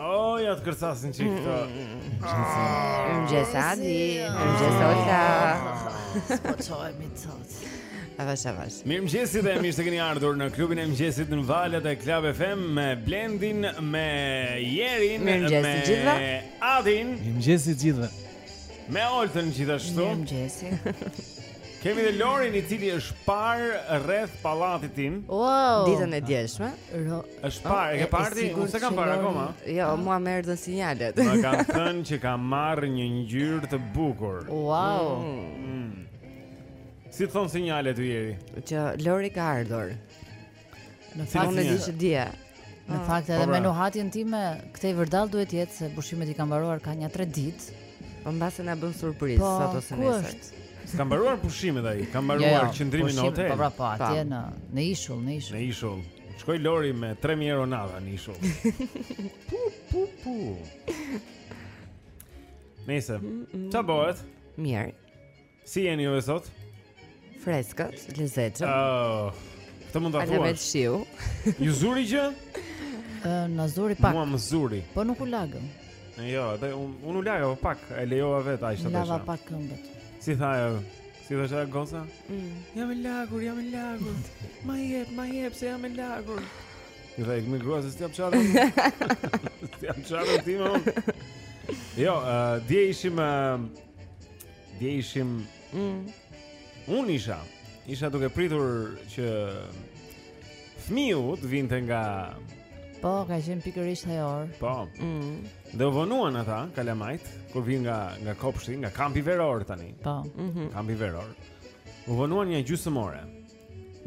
Oh, ja të kërcasin një çik këto. Mëngjes Adi, mëngjes Olta. Po çohemi sot. Avash avash. Mirëmëngjesi dhe mirë se keni ardhur në klubin e mëngjesit në valët e Club FM me Blendin, me Ierin, me Adin. Mirëmëngjesi gjithëve. Me Oltën gjithashtu. Mirëmëngjesi. Kemi dhe Lorin i cili është parë rreth pallatit tim. Wow. Ditën e djeshme. Ro Është parë, e ke parë ti? Unë s'e kam parë akoma. Jo, mua më erdhën sinjalet. Ma kanë thënë që ka marrë një ngjyrë të bukur. Wow. Mm. Si thonë sinjalet o Ieri? Që Lori ka ardhur. Në fakt unë e di që dje. Në ah. fakt edhe po, po pra. me nuhatjen time, këtej vërdallë duhet të jetë se pushimet i kanë mbaruar ka nja 3 ditë. Po mbase na bën surprizë po, sot ose nesër. Ka mbaruar pushimet ai, ka mbaruar jo, jo, qëndrimin në hotel. Po pra, po, atje në në ishull, në ishull. Në ishull. Shkoi Lori me 3000 euro andej në ishull. Pu pu pu. Nejse ça bëhet? Mirë. Si jeni ju sot? Freskët, lezetshëm. Oh. Këtë mund ta thuash. Alamet shiu. Ju zuri gjë? Ë, na zuri pak. Mua më zuri. Po nuk u lagëm. Jo, edhe unë unë u laga po pak, e lejova veten aq të bëj. Lava pak këmbët. Si tha ajo? Si tha Era Goza? Mm. Jam e lagur, jam e lagur Ma jep, ma jep, se jam e lagur I tha e kam grua se s't'ia mban S't'ia mban ti më Jo, uh, dje ishim uh, Dje ishim mm. Unë isha Isha duke pritur që fmiu të vinte nga Po, ka qenë pikërisht ajo orë. Po. Mm. Dhe u vonuan ata kalamajt kur vijnë nga nga kopshti, nga kampi veror tani. Po. Mm -hmm. Kampi veror. U vonuan nja gjysmë ore.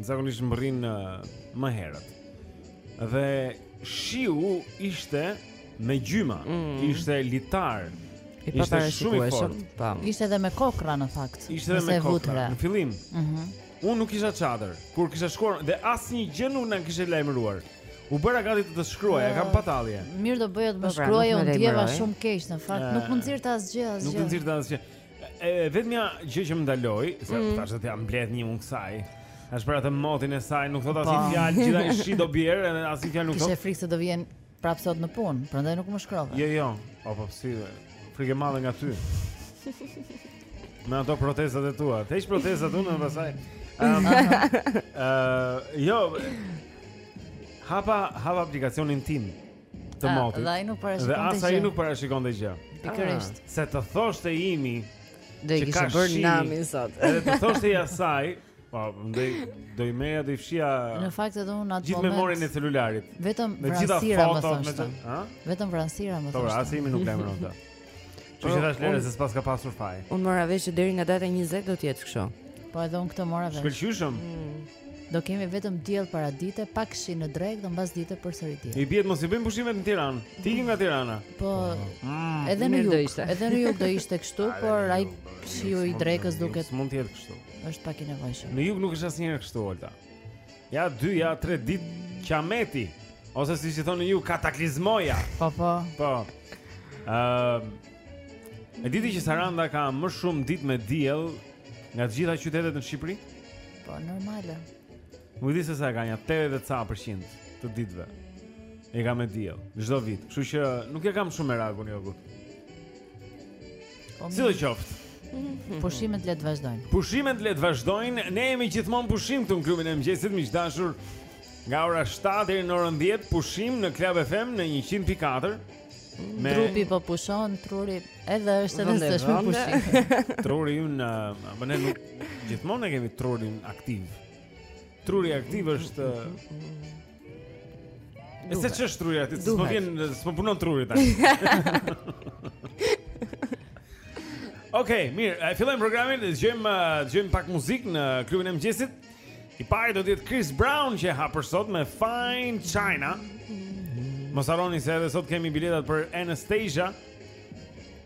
Zakonisht mbërrijnë uh, më herët. Dhe shiu ishte me gjyma, mm -hmm. ishte litar. I ishte shumë i fortë. Ishte edhe me kokrra në fakt. Ishte edhe me kokrra. Në fillim. Mhm. Mm Unë nuk kisha çadër, kur kisha shkuar dhe asnjë gjë nuk na kishte lajmëruar. U bëra gati të të shkruaja, e kam pa tallje. Mirë do bëje të më po pra, shkruaje, u ndjeva shumë keq në fakt, nuk më nxirrte asgjë, asgjë. Nuk më nxirrte asgjë. E vetmja gjë që më ndaloi, se mm. thashë do t'ia mbledh unë kësaj. Thashë për atë motin e saj nuk thotë po. asnjë fjalë, gjithë ai shi do bjerë, asnjë fjalë nuk thotë. Kishe frikë se do vije Prap sot në punë, prandaj nuk më shkrove. Jo, jo. O po si, frikë madhe nga ty. Me ato protezat e tua. Të heq protezat unë më pastaj. Ëm. Ëh, jo. Hapa, hapa aplikacionin tim të ah, motit. Dhe ai nuk parashikonte gjë. Dhe as ai nuk parashikonte gjë. Pikërisht. Ah. Se të thoshte imi do i kisha bërë namin sot. Edhe të thoshte i asaj, Po, ndaj do i merrja do i fshija. Në fakt edhe unë atë moment. Gjithë memorien e celularit. Bashkë me gjitha fotot me të, ha? Vetëm vranësira më thonë. Po, as imi nuk lajmëron. Ta, që ç'të thashë, lëre se s'paska pasur faj Unë mora vesh që deri nga data 20 do të jetë kështu Po edhe unë këtë mora vesh Shkëlqyeshëm mm. Do kemi vetëm diell paradite Pak shi në drekë dhe mbasdite përsëri diell I bie të mos i bëjmë pushimet në Tiranë Të ikim nga Tirana Po mm. edhe në jug Edhe në jug do ishte kështu Por ai shiu i drekës duket Se mund të jetë kështu Është pak i nevojshëm. Në jug nuk është asnjëherë kështu Olta. Ja 2 ja 3 ditë kiameti ose siç i thonë në jug kataklizmoja. Po po. Po. Ëm ehm, uh, E di ti që Saranda ka më shumë ditë me diell nga të gjitha qytetet në Shqipëri? Po normale. Nuk di se sa ka nja 80% të ditëve. E ka me diell çdo vit. Kështu që nuk e kam shumë merakun jo. Po, sidoqoftë. Mhm. Pushimet le të vazhdojnë. Pushimet le të vazhdojnë. Ne jemi gjithmonë pushim këtu në klubin e mëngjesit, miq të dashur. Nga ora 7 deri në orën 10 pushim në Club FM në 100.4. Me... Trupi po pushon, truri edhe është edhe më shumë pushim. truri jonë... Më ne nuk... Gjithmonë e kemi trurin aktiv. Truri aktiv është... E se ç'është truri aktiv, s'më vjen, s'më punon truri tani. Okej, mirë, e fillojmë programin, dëgjojmë dëgjojmë pak muzikë në klubin e mëngjesit. I pari do të jetë Chris Brown që e hap për sot me Fine China. Mos harroni se edhe sot kemi biletat për Anastacia.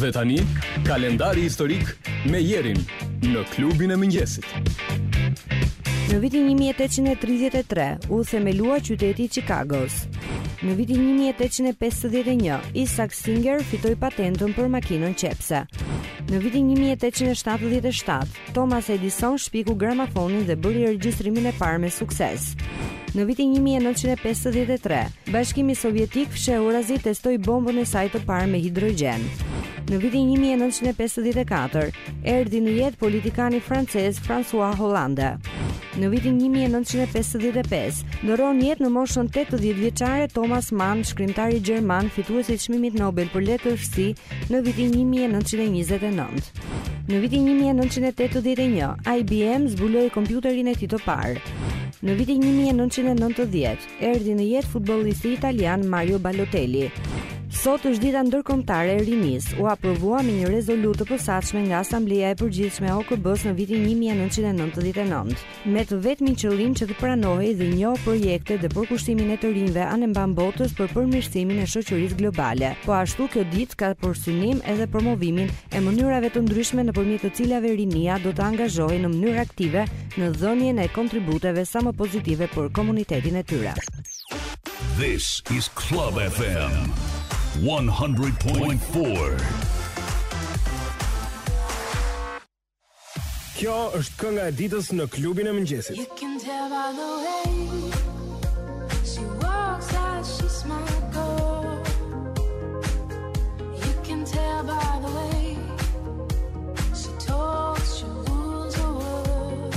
Dhe tani, kalendari historik me Jerin në klubin e mëngjesit. Në vitin 1833 u themelua qyteti i Chicagos. Në vitin 1851, Isaac Singer fitoi patentën për makinën qepse. Në vitin 1877, Thomas Edison shpiku gramafonin dhe bëri regjistrimin e parë me sukses. Në vitin 1953, Bashkimi Sovjetik fshehurazi testoi bombën e saj të parë me hidrogjen. Në vitin 1954, erdhi në jetë politikani francez François Hollande. Në vitin 1955, ndërron jetë në moshën 80 vjeçare Thomas Mann, shkrimtari gjerman, fitues i çmimit Nobel për letërsi në vitin 1929. Në vitin 1981, IBM zbuloi kompjuterin e tij të parë. Në vitin 1990, erdhi në jetë futbollisti italian Mario Balotelli. Sot është dita ndërkombëtare e rinisë, u aprovua me një rezolutë të posaçme nga Asambleja e Përgjithshme e OKB-së në vitin 1999. me të vetmin qëllim që të pranohej dhe njohur projektet dhe përkushtimin e të rinjve anembanë botës për përmirësimin e shoqërisë globale. Po ashtu kjo ditë ka për synim edhe promovimin e mënyrave të ndryshme nëpërmjet të cilave rinia do të angazhohej në mënyrë aktive në dhënien e kontributeve sa më pozitive për komunitetin e tyre. This is Club FM 100.4. Kjo është kënga e ditës në klubin e mëngjesit. You can tell by the way she walks out, she's my girl. You can tell by the way she talks, she rules the world.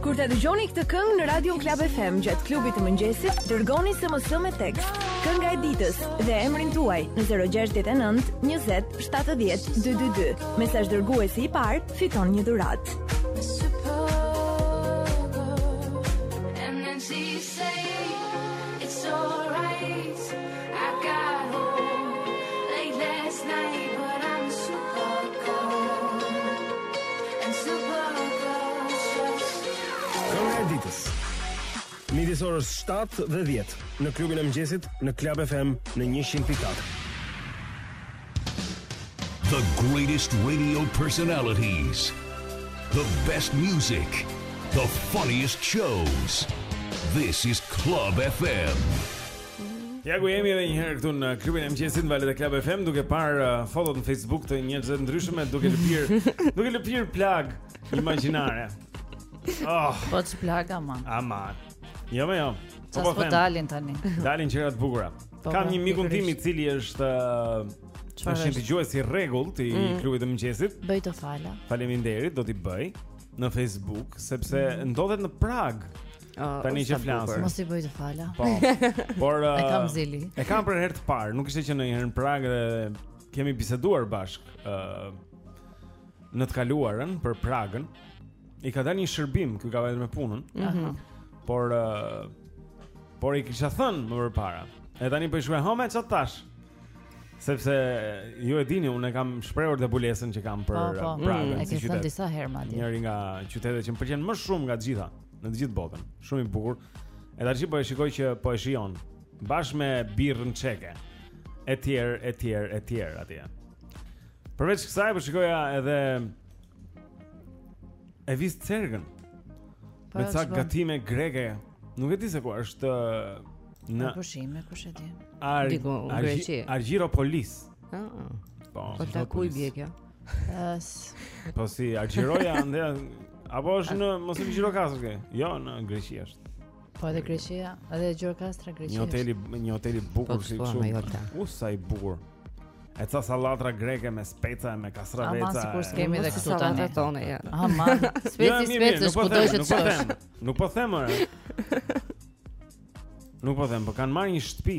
Kur ta dëgjoni këtë këngë në Radio Klab FM gjatë klubit të mëngjesit, dërgoni SMS me tekst Kënga e ditës dhe emrin tuaj në 069 20 70 222. Mesazhdërguesi i parë fiton një dhuratë. Kënga e ditës midis orës 7 dhe 10 në klubin e mëngjesit në Club FM në 100.4. The greatest radio personalities. The best music. The funniest shows. This is Club FM. Ja ku jemi edhe një herë këtu në klubin e mëngjesit në valët e Club FM duke parë uh, fotot në Facebook të njerëzve të ndryshëm duke lëpir duke lëpir plagë imagjinare. Oh, po ç'plagë aman. Aman. Jo më jo. Po po dalin tani. Dalin gjëra të bukura. Po, Kam pra, një mikun tim i cili është është një dëgjues i rregullt i mm. klubit të mëngjesit. Bëji të fala. Faleminderit, do t'i bëj në Facebook sepse mm. ndodhet në Pragë. Uh, Tani që flas Mos i bëj të fala Po Por uh, E kam zili E kam për herë të parë Nuk kishte qenë njëherë në Pragë dhe Kemi biseduar bashkë uh, Në të kaluarën Për Pragën i ka dalë një shërbim, ky ka vajtur me punën. Aha. Por uh, por i kisha thënë më përpara. E tani po i shkruaj: hë mo, ç'a tha. Sepse ju e dini, unë e kam shprehur dobësinë që kam për po, po. Mm, Pragën. Mm, e kisha thënë disa herë madje. Njëri nga qytetet që më pëlqen më shumë nga të gjitha në të gjithë botën. Shumë i bukur. E tash po e shikoj që po e shijon bashkë me birrën çeke. Etj, etj, etj atje. Përveç kësaj po shikoja edhe Evis Cergën. Po, me ca gatime greke. Nuk e di se ku është në Në pushim, kush e di. Diku në Greqi. Argjiropolis. Ëh. Ah. Po. Po ku i bie kjo? Ës. Po si Argjiroja andej apo është në mos është Gjirokastër kjo? Jo, në Greqi është. Po edhe Greqia, edhe Gjirokastra Greqia. Një hotel i një hotel i bukur po, si po, kështu. U sa i bukur. E ca sallatra greke me speca e me kastraveca. Ama sikur s'kemi dhe këtu tani. Tone, ja. Ama speci speci nuk po them, nuk po them. Nuk po them ora. Nuk po them, po kanë marrë një shtëpi.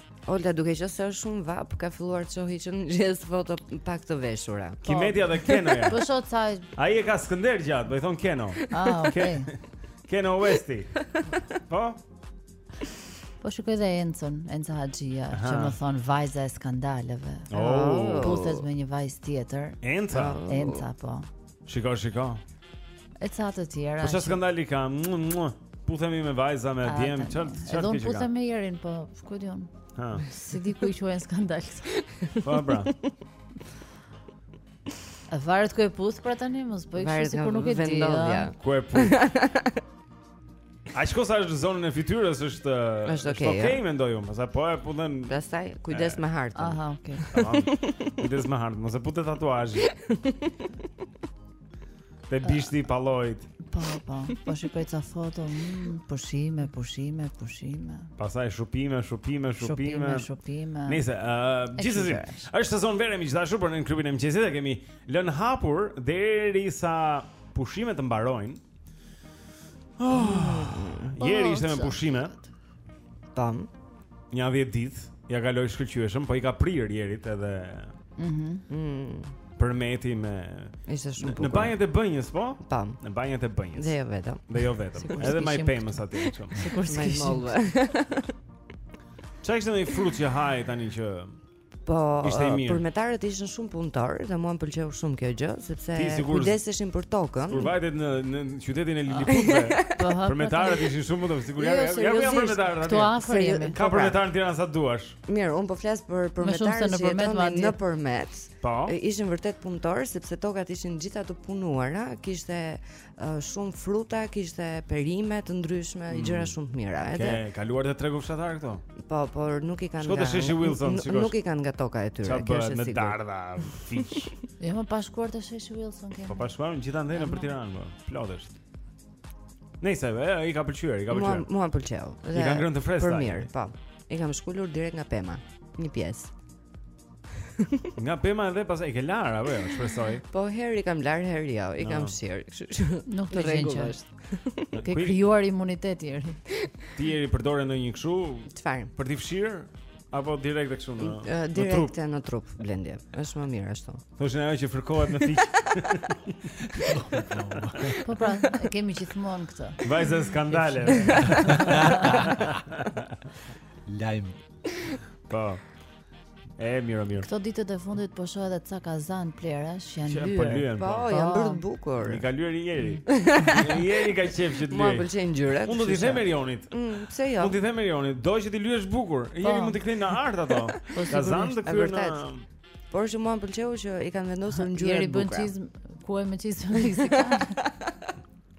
Olta duke qenë se është shumë vapë, ka filluar të çojë dhe një foto pak të veshura. Kimi dhe Keno. Po shoh sa. Ai e ka Skënder gjatë, po i thonë Keno. Ah, okay. Keno Westi. Po. Po shikoj dhe Encën, Enca Haxhia, që më thonë vajza e skandaleve. Oh. Puthet me një vajzë tjetër. Enca. Enca po. Shiko, shiko. E ca të tjera. Po çfarë skandali ka? Puthemi me vajza me djem, çfarë çfarë kishte? Do puthem me Erin, po ku di unë. Ha. S'e di ku i quajnë skandal. Po pra. A varet ku e puth pra tani, mos bëj kështu sikur nuk e di. Ku e puth? Ai shiko sa është zona e fytyrës është është okay, okay ja. mendoj unë, pastaj po e puthe. Pastaj kujdes me hartën. Aha, okay. Tamam. Kujdes me hartën, mos e puth tatuazhin. Te bishti i palloit. Po, po. Po shikoj ca foto, mm, pushime, pushime, pushime. Pastaj shupime, shupime, shupime. Shupime, shupime. Nëse, uh, gjithsesi, është sezon vere miq të dashur, por ne klubin e mëngjesit e kemi lënë hapur derisa pushimet të mbarojnë. Oh, Jeri ishte me oh, pushime. Tam. Një javë ditë, ia kaloi shkëlqyeshëm, po i ka prirë Jerit edhe. Mhm. Mm mm. Përmeti më Ishte shumë bukur. Në banjat e Bënjës, po? Tam. Në banjat e Bënjës. Dhe jo vetëm. Dhe jo vetëm. Edhe më famous aty kështu. Sikur si kishim. Ça ishte një frut që ha tani që Po, përmetarët ishin shumë punëtorë dhe mua m'pëlqeu shumë kjo gjë, sepse kujdeseshin për tokën. Kur vajte në në qytetin e Liliputëve, po, po, po. përmetarët ishin shumë punëtorë, sikur jo, janë janë janë përmetarë aty. Këtu Ka përmetarë në Tiranë sa duash. Mirë, unë po flas për përmetarët që jetojnë në Përmet. Po. Ishin vërtet punëtorë sepse tokat ishin gjitha të punuara, kishte shumë fruta, kishte perime të ndryshme, mm. gjëra shumë të mira. Ke edhe... kaluar te tregu fshatar këtu? Po, por nuk i kanë. Shko te sheshi Wilson, sigurisht. Nuk i kanë nga toka e tyre, kjo është e sigurt. Me dardha, fiq. Jo, më pa shkuar te sheshi Wilson këtu. Po pa shkuar gjithandej nëpër Tiranë, po. Plot është. Nejse, i ka pëlqyer, i ka pëlqyer. Mua, mua m'pëlqeu. I kam ngrënë të freskëta. Për mirë, po. I kam shkulur direkt nga pema, një pjesë. Nga pema edhe pak se e ke larë apo jo, shpresoj. Po herë i kam larë herë jo, i kam fshirë. Nuk ka, rregull është. Ke krijuar imunitet, Ieri. Ti Ieri përdore ndonjë kështu? Çfarë? Për të fshirë apo direkt e kështu në uh, direkt në trup, Blendi. Është më mirë ashtu. Thoshin ajo që fërkohet në fiq. po pra, kemi gjithmonë këtë. Vajza skandale. Lajm Po. E mirë mirë. Këto ditët e fundit po shoh edhe ca kazanë plehrash që janë lyer. Po lyhen. Po, po. janë bërë të bukur. M'i ka lyer Ieri. Ieri ka qejf që të lyejë. Mua pëlqejnë ngjyrat. Unë do t'i them Erionit. Mm, pse jo? Unë do t'i them Erionit, do që t'i lyesh bukur. Po. Ieri mund t'i kthejë në art ato. Po, kazanët t'i kthejë në Por që mua më pëlqeu që i kanë vendosur ngjyra të bukura. Ieri bën çizme, kuaj me çizme meksikane.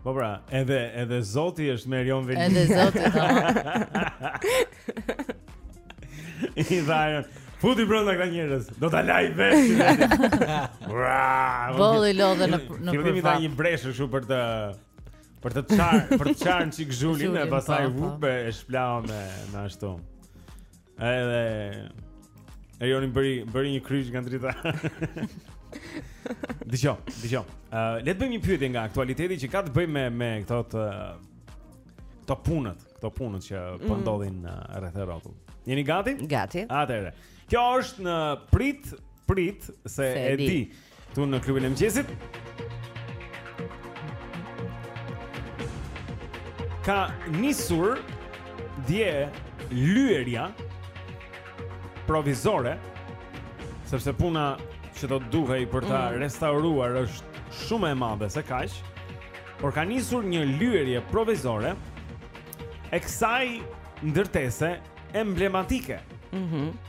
Po pra, edhe edhe Zoti është me Erion Velinë. Edhe Zoti. Po. I vajën. Futi brenda këta njerëz. Do ta laj vesh. Boll e lodhe nënën. Ti vjen një rreshje kështu për të për të çar, për të çarë një çikë zhulin e pastaj po, po. vup e shpëlau me me ashtu. Edhe Erioni bëri bëri një kryq nga drita. Dëgjo, dëgjo. Uh, le të bëjmë një pyetje nga aktualiteti që ka të bëjë me me këto të këto punët, këto punët që po mm. po ndodhin uh, rreth e rrotull. Jeni gati? Gati. Atëherë. Kjo është në prit, prit se e di. Këtu në klubin e mëngjesit. Ka nisur dje lyerja provizore sepse puna që do duhej për ta mm. restauruar është shumë e madhe se kaq. Por ka nisur një lyerje provizore e kësaj ndërtese emblematike. Mhm. Mm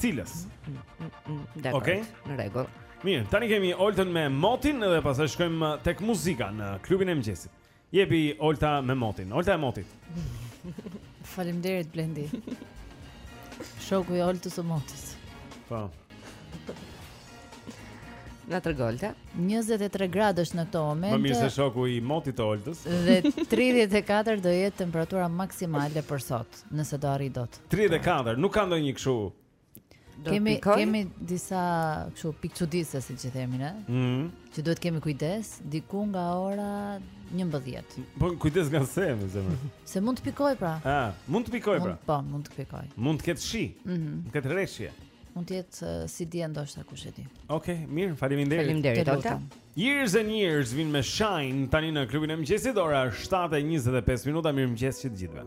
cilës. Mm, mm, mm, Okej, okay? në rregull. Mirë, tani kemi Oltën me Motin dhe pastaj shkojmë uh, tek muzika në klubin e mëngjesit. Jepi Olta me Motin. Olta e Motit. Faleminderit Blendi. Shoku i Oltës së Motit. Po. Na trego, Olta. 23 gradësh në këto momente. Më mirë se shoku i motit të Oltës. Dhe 34 do jetë temperatura maksimale për sot. nëse do arrijë dot. 34, nuk ka ndonjë kështu. Kemi kemi disa kështu pikëçuditëse siç i themin, ëh. Ëh. Mm. Që duhet kemi kujdes diku nga ora 11. Po kujdes nga se, moj zemër. Se mund të pikojë pra. Ah, mund të pikojë pra. Po, mund të pikojë. Mund të ketë shi. Ëh. Mund të ketë reshje. Mund të jetë uh, s'e di ndoshta kush e di. Okej, okay, mirë, faleminderit. Faleminderit, Olta. Years and years vijnë me Shine tani në klubin e mëngjesit ora është 7:25 minuta mirëmëngjes që të gjithëve.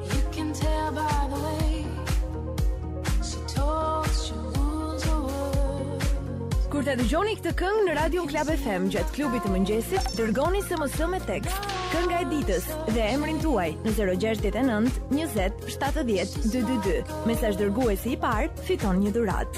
Kur ta dëgjoni këtë këngë në Radio Klab FM gjatë klubit të mëngjesit, dërgoni SMS me tekst, kënga e ditës dhe emrin tuaj në 069 20 70 222. Mesazh dërguesi i parë, fiton një dhuratë.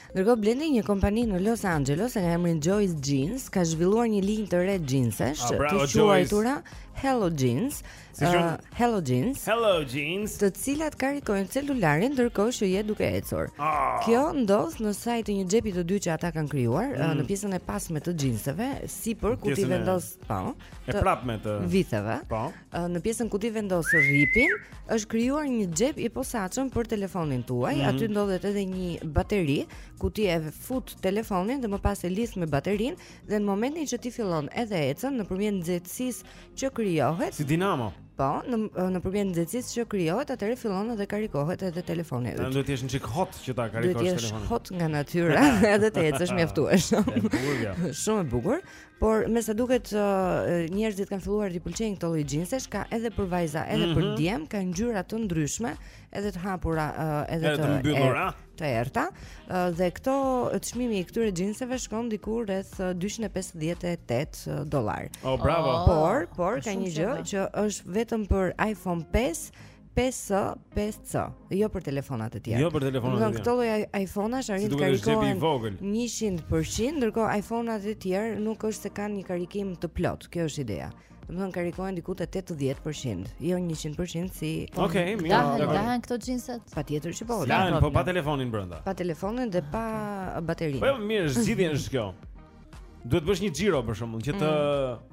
Ndërkohë Blendi, një kompani në Los Angeles e ka emrin Joe's Jeans, ka zhvilluar një linjë të re jeansesh, ah, të quajtura Hello Jeans, si uh, Hello Jeans. Hello Jeans. Të cilat karikojnë celularin ndërkohë që je duke ecur. Ah. Kjo ndodh në sajë të një xhepi të dytë që ata kanë krijuar mm. në pjesën e pasme të jeanseve, sipër ku ti vendos, po, të prapme të vitheve. Po. në pjesën ku ti vendos rripin, është krijuar një xhep i posaçëm për telefonin tuaj. Mm -hmm. Aty ndodhet edhe një bateri ku ti e fut telefonin dhe më pas e lidh me baterinë dhe në momentin që ti fillon edhe ecën nëpërmjet nxehtësisë që krijohet. Si dinamo. Po, në nëpërmjet nxehtësisë që krijohet, atëherë fillon edhe karikohet edhe telefoni yt. Duhet të jesh një çik hot që ta karikosh telefonin. Duhet të jesh hot nga natyra, edhe të ecësh mjaftueshëm. Shumë e bukur. Por me sa duket uh, njerëzit kanë filluar t'i pëlqejnë këto lloj xhinsesh, ka edhe për vajza, edhe mm -hmm. për mhm. djem, ka ngjyra të ndryshme, edhe të hapura, uh, edhe, edhe të, të mbyllura, er, të errta. Uh, dhe këto çmimi i këtyre xhinseve shkon diku rreth 258 dollar. Oh, bravo. Oh, por, por ka një gjë që është vetëm për iPhone 5 5C, jo për telefonat e tjera. Jo për telefonat e tjera. Në këto lloj iPhone-ash arrijnë të karikohen 100%, ndërkohë iPhone-at e tjerë nuk është se kanë një karikim të plotë. Kjo është ideja. Domethënë karikohen diku te 80%, jo 100% si Okej, okay, mirë. A lahen këto xhinset. Patjetër që po. Lahen, po pa telefonin brenda. Pa telefonin dhe pa baterinë. Po mirë, zgjidhja është kjo. Duhet të bësh një xhiro për shembull që të mm.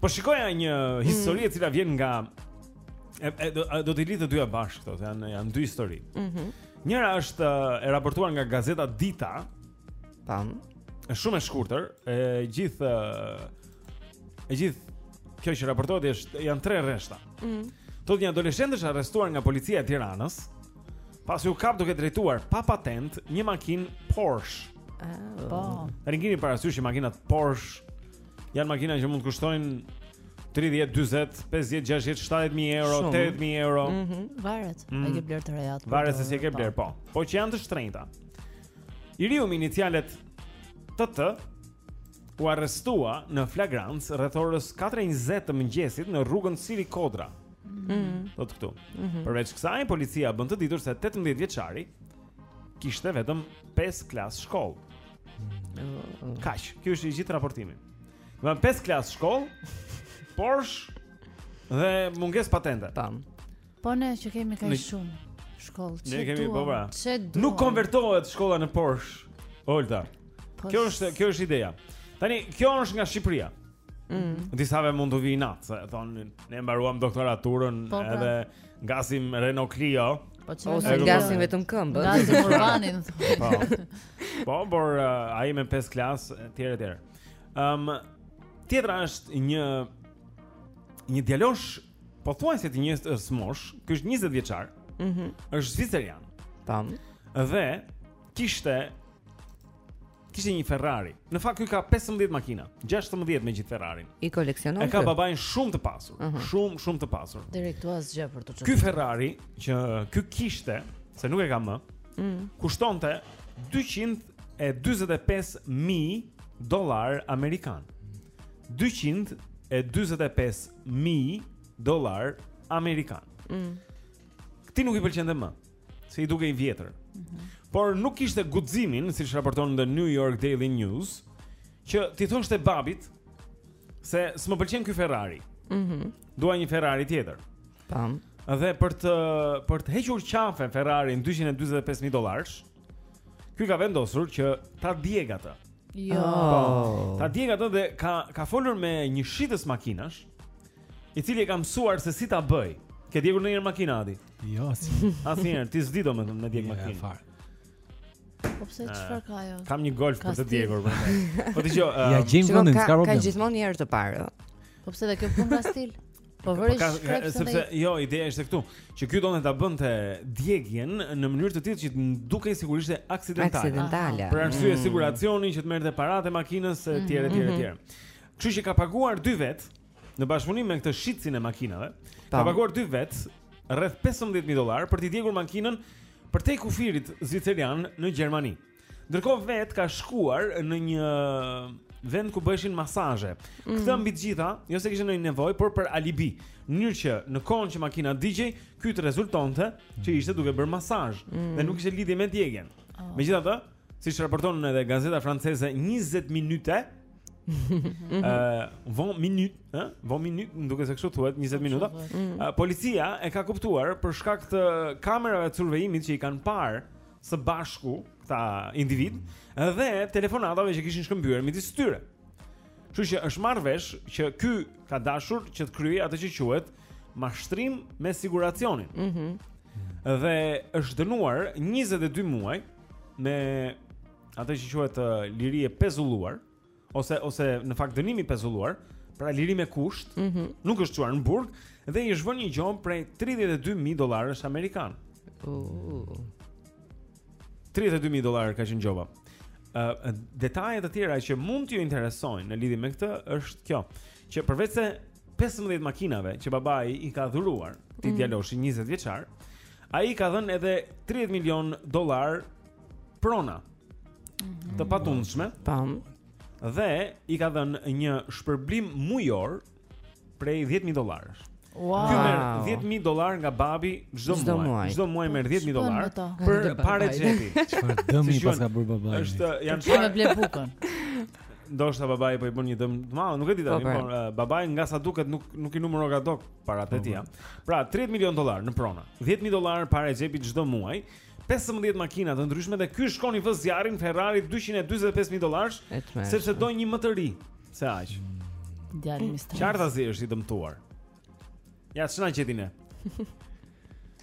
Po shikoja një histori e cila vjen nga e, e, do, e, do t'i lidh të dyja bashkë këto, se janë janë dy histori. Mhm. Njëra është e, e raportuar nga gazeta Dita, Tan. është shumë e shkurtër, e gjithë e, e gjithë kjo që raportohet është janë tre rreshta. Mhm. Thotë një adoleshent është arrestuar nga policia e Tiranës, pasi u kap duke drejtuar pa patentë një makinë Porsche. Po. Tani kini parasysh që makinat Porsche Janë makina që mund të kushtojnë 30, 40, 50, 60, 70 mijë euro, 80 mijë euro. Mhm, mm varet. Mm. A i ke blerë të reja. Varet se si e ke blerë, po. Po që janë të shtrenjta. I riu me inicialet TT u arrestua në flagrancë rreth orës 4:20 të mëngjesit në rrugën Siri Kodra. Mhm. Mm do të këtu. Mm -hmm. Përveç kësaj, policia bën të ditur se 18 vjeçari kishte vetëm 5 klasë shkollë. Kaq, kjo është i gjithë raportimi. Në pesë klasë shkollë, Porsche dhe mungesë patente. Tam. Po ne që kemi kaq shumë shkollë, ç'e duam? Ne kemi po pra. Nuk konvertohet shkolla në Porsche, Olta. Po kjo është kjo është ideja. Tani kjo është nga Shqipëria. Mm. Disave mund t'u vijë inat, se thonë ne mbaruam doktoraturën po, pra. edhe po. ngasim Renault Clio. Po çfarë? Ngasim vetëm këmbën. Ngasim urbanin. po. Po, por uh, ai me 5 klasë etj etj. Ëm um, tjetra është një një djalosh pothuajse të njëjtës moshë, ky është 20 vjeçar. Mhm. Mm është zviceran. Tam. Dhe kishte Kishte një Ferrari. Në fakt ky ka 15 makina, 16 me gjithë Ferrarin. I koleksionon. E ka babain shumë të pasur, uh mhm. -huh. shumë shumë të pasur. Direkt u asgjë për të çuar. Ky Ferrari që ky kishte, se nuk e ka më, mm. kushtonte 245000 dollarë amerikanë. 245000 dollarë amerikanë. Mm. Këtij nuk i pëlqente më. Se i dukej i vjetër. Mm -hmm. Por nuk kishte guximin, siç raporton The New York Daily News, që t'i thoshte babit se s'më pëlqen ky Ferrari. Mhm. Mm Dua një Ferrari tjetër. Tam. Dhe për të për të hequr qafe Ferrarin 245000 dollarësh, ky ka vendosur që ta djegë atë. Jo. Oh. Ta djegë atë dhe ka ka folur me një shitës makinash, i cili e ka mësuar se si ta bëjë. Ke djegur ndonjëherë makina ti? Jo, asnjë. Asnjëherë, ti s'di domethënë me djegë makinë. Ja, Po pse ah. çfarë ka ajo? Kam një golf për të djegur prandaj. Po dëgjoj. Um, ja gjejmë vendin, s'ka problem. Ka gjithmonë një herë të parë. Po pse dhe kjo punë ka stil? Po vëri shkrepësen sepse jo, ideja ishte këtu, që ky donte ta bënte djegjen në mënyrë të tillë që të dukej sigurisht si aksidentale. Aksidentale. Për arsye mm. siguracioni që të merrte paratë e makinës etj etj etj. Kështu që ka paguar dy vetë, në bashkëpunim me këtë shitësin e makinave, ka paguar dy vetë rreth 15000 dollarë për t'i djegur makinën përtej kufirit zviceran në Gjermani. Ndërkohë vetë ka shkuar në një vend ku bëheshin masazhe. Mm. Këtë mbi të gjitha, jo se kishte ndonjë nevojë, por për alibi. Në mënyrë që në kohën që makina digjej, ky të rezultonte që ishte duke bërë masazh mm. dhe nuk kishte lidhje me djegjen. Oh. Megjithatë, siç raporton edhe gazeta franceze 20 minuta, Ëh, uh, 20 minuta, ëh, 20 minuta, duke se kështu thuhet 20 minuta. Uh, policia e ka kuptuar për shkak të kamerave të survejimit që i kanë parë së bashku këta individë dhe telefonatave që kishin shkëmbyer midis tyre. Kështu që është marrë vesh që ky ka dashur që të kryejë atë që quhet mashtrim me siguracionin. Mhm. Mm dhe është dënuar 22 muaj me atë që quhet uh, liri e pezulluar ose ose në fakt dënimi i pezulluar, pra liri me kusht, mm -hmm. nuk është çuar në burg dhe i është vënë një gjobë prej 32000 dollarësh amerikanë. Uh. 32000 dollarë ka qenë gjoba. Uh, detaje të tjera që mund t'ju interesojnë në lidhje me këtë është kjo, që përveçse 15 makinave që babai i ka dhuruar këtij mm. djaloshi 20 vjeçar, ai ka dhënë edhe 30 milion dollarë prona mhm. të patundshme. Tam. Dhe i ka dhënë një shpërblim mujor prej 10000 dollarësh. Wow. Ky merr 10000 dollarë nga babi çdo muaj. Çdo muaj merr 10000 dollarë për pare xhepi. Çfarë dëmi paska bërë babai? Është, janë çfarë? Kemi ble bukën. Ndoshta babai po i bën një dëm të madh, nuk e di tani, po, po. por eh, babai nga sa duket nuk nuk i numëron ka dot paratë e tija. Pra 30 milion dollarë në prona. 10000 dollarë pare xhepi çdo muaj. 15 makina të ndryshme dhe ky shkon i vë zjarrin Ferrari 245000 dollarësh sepse do një më të ri se aq. Mm. Djalë me stres. Qartazi është i dëmtuar. Ja ç'na gjeti ne.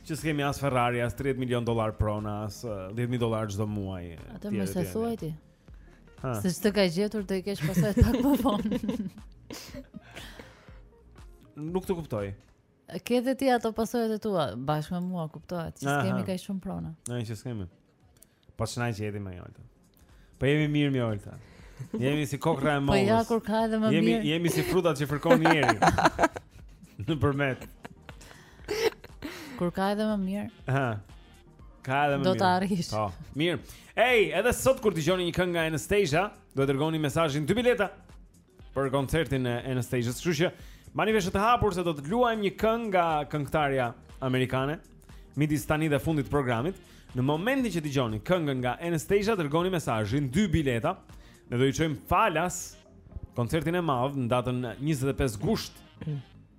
Që s'kemi as Ferrari, as 30 milion dollarë prona, as 10000 dollarë çdo muaj. Atë më se thuaj ti. Ha. Se ç'të ka gjetur do i kesh pasaj pak më vonë. Nuk të kuptoj. E ke dhe ti ato pasojat e tua, bashkë me mua, kuptohet, që s'kemi kaq shumë prona. Ne, që s'kemi. Po ç'na gjeti, mi Jolta. Po jemi mirë, mi Jolta. Jemi si kokrra e mollës. Po ja, kur ka edhe më jemi, mirë. Jemi si frutat që fërkon njeri në Përmet. Kur ka edhe më mirë. Ha. Ka edhe më mirë. Do të arrish. Po, mirë. Ej, edhe sot kur dëgjoni një këngë nga Anastasia, do të dërgoni mesazhin dy bileta. për koncertin e Anastasias. Kështu që mbani veshët të hapur se do të luajmë një këngë nga këngëtarja amerikane midis tani dhe fundit të programit. Në momentin që dëgjoni këngën nga Anastasia, dërgoni mesazhin dy bileta. Ne do ju çojmë falas koncertin e madh në datën 25 gusht.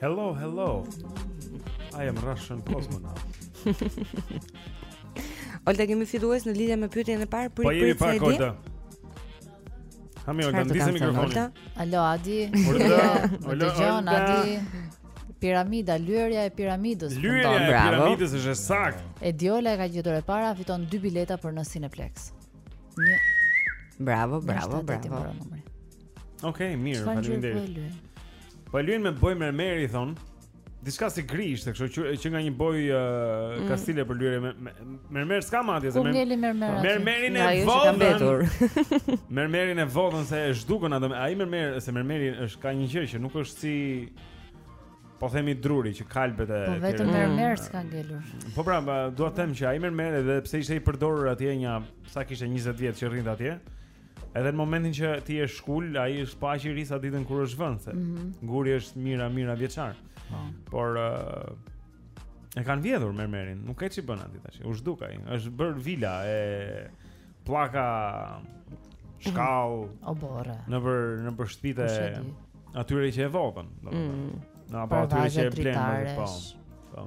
Hello, hello. I am Russian cosmonaut. Olta kemi fitues në lidhje me pyetjen e parë për për sa e di. Hajde Olta, ndize mikrofonin. Alo Adi. Olta, Olta, Olta. Piramida, lyerja e piramidës. Lyerja e piramidës është saktë. Ediola e ka gjetur e para, fiton dy bileta për në Cineplex. Një. Bravo, bravo, bravo. Okej, okay, mirë, faleminderit. Po lyejnë me bojë mermeri thonë. Diçka si gri ishte, kështu që që ka një bojë uh, mm. kastile për lyerje me, me mermer s'ka madje se mermer. Mermerin e vodhën. mermerin e vodhën se e zhdukën atë. Ai mermer se mermeri është ka një gjë që nuk është si po themi druri që kalbet e Po vetëm mermer mm. s'ka ngelur. Po pra, dua të them që ai mermer edhe pse ishte i përdorur atje një sa kishte 20 vjet që rrinte atje. Edhe në momentin që ti e shkul, ai është po aq i ri sa ditën kur është vënë se. Mm -hmm. Guri është mijëra mijëra vjeçar. Po. Por uh, e kanë vjedhur mermerin, nuk ke ç'i bën aty tash. U zhduk ai. Është bërë vila e pllaka shkallë. Oborre. Nëpër nëpër shtëpitë e atyre që e vodhën, domethënë. Mm. Në apo atyre që e blenë, po. Po.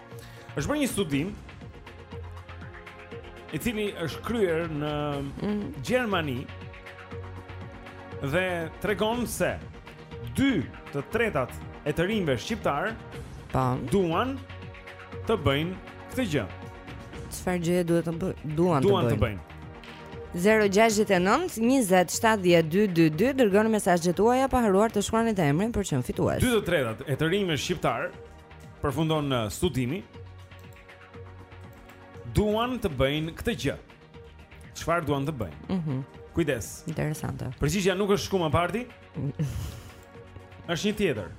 Është bërë një studim i cili është kryer në mm. Gjermani dhe tregon se dy të tretat e të rinjve shqiptarë pa po. duan të bëjnë këtë gjë. Çfarë gjë duhet të bëjnë? Duan të bëjnë. Duan të bëjnë. 0-6-9-27-12-22 Dërgoni mesazhet tuaja pa harruar të shkruani dhe emrin për të qenë fitues 2 të tretat e të rinjve shqiptarë përfundon uh, studimi duan të bëjnë këtë gjë. Çfarë duan të bëjnë? Mhm. Mm Kujdes. Interesante. Përgjigjja nuk është shkuma party. Është një tjetër.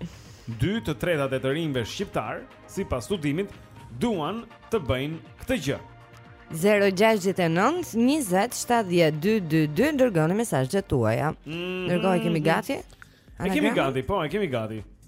2 të tretat e të rinjve shqiptarë, sipas studimit, duan të bëjnë këtë gjë. 069 20 70 222 dërgoni mesazhet tuaja. Mm -hmm. Dëgjo e kemi gati? E kemi gati, po, e kemi gati.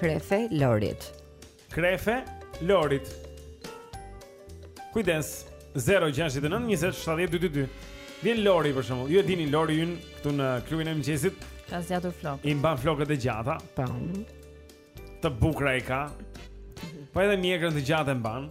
Krehe Lorin. Krehe Lorin. Kujdes 069 20 70 222. Vjen Lori për shembull. Ju e dini Lori ynë këtu në klubin e mëngjesit. Ka zgjatur flokët. I mban flokët e gjata. Po. Të bukura i ka. Po edhe mjekrën të gjatë e mban.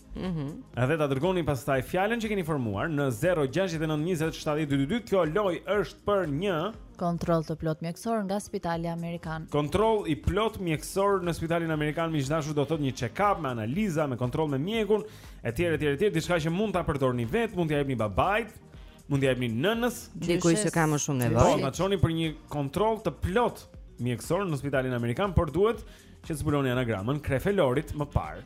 Mhm. Mm Edhe ta dërgoni pastaj fjalën që keni formuar në 0692070222. Kjo lojë është për një kontroll të plot mjekësor nga Spitali Amerikan. Kontroll i plot mjekësor në Spitalin Amerikan miq dashur do thotë një check-up me analiza, me kontroll me mjekun, e tjera e tjera e tjera, diçka që mund ta përdorni vetë, mund t'ia jepni babait, mund t'ia jepni nënës, dikujt që ka më shumë nevojë. Po, na çoni për një kontroll të plot mjekësor në Spitalin Amerikan, por duhet që të zbuloni anagramën Krefelorit më parë.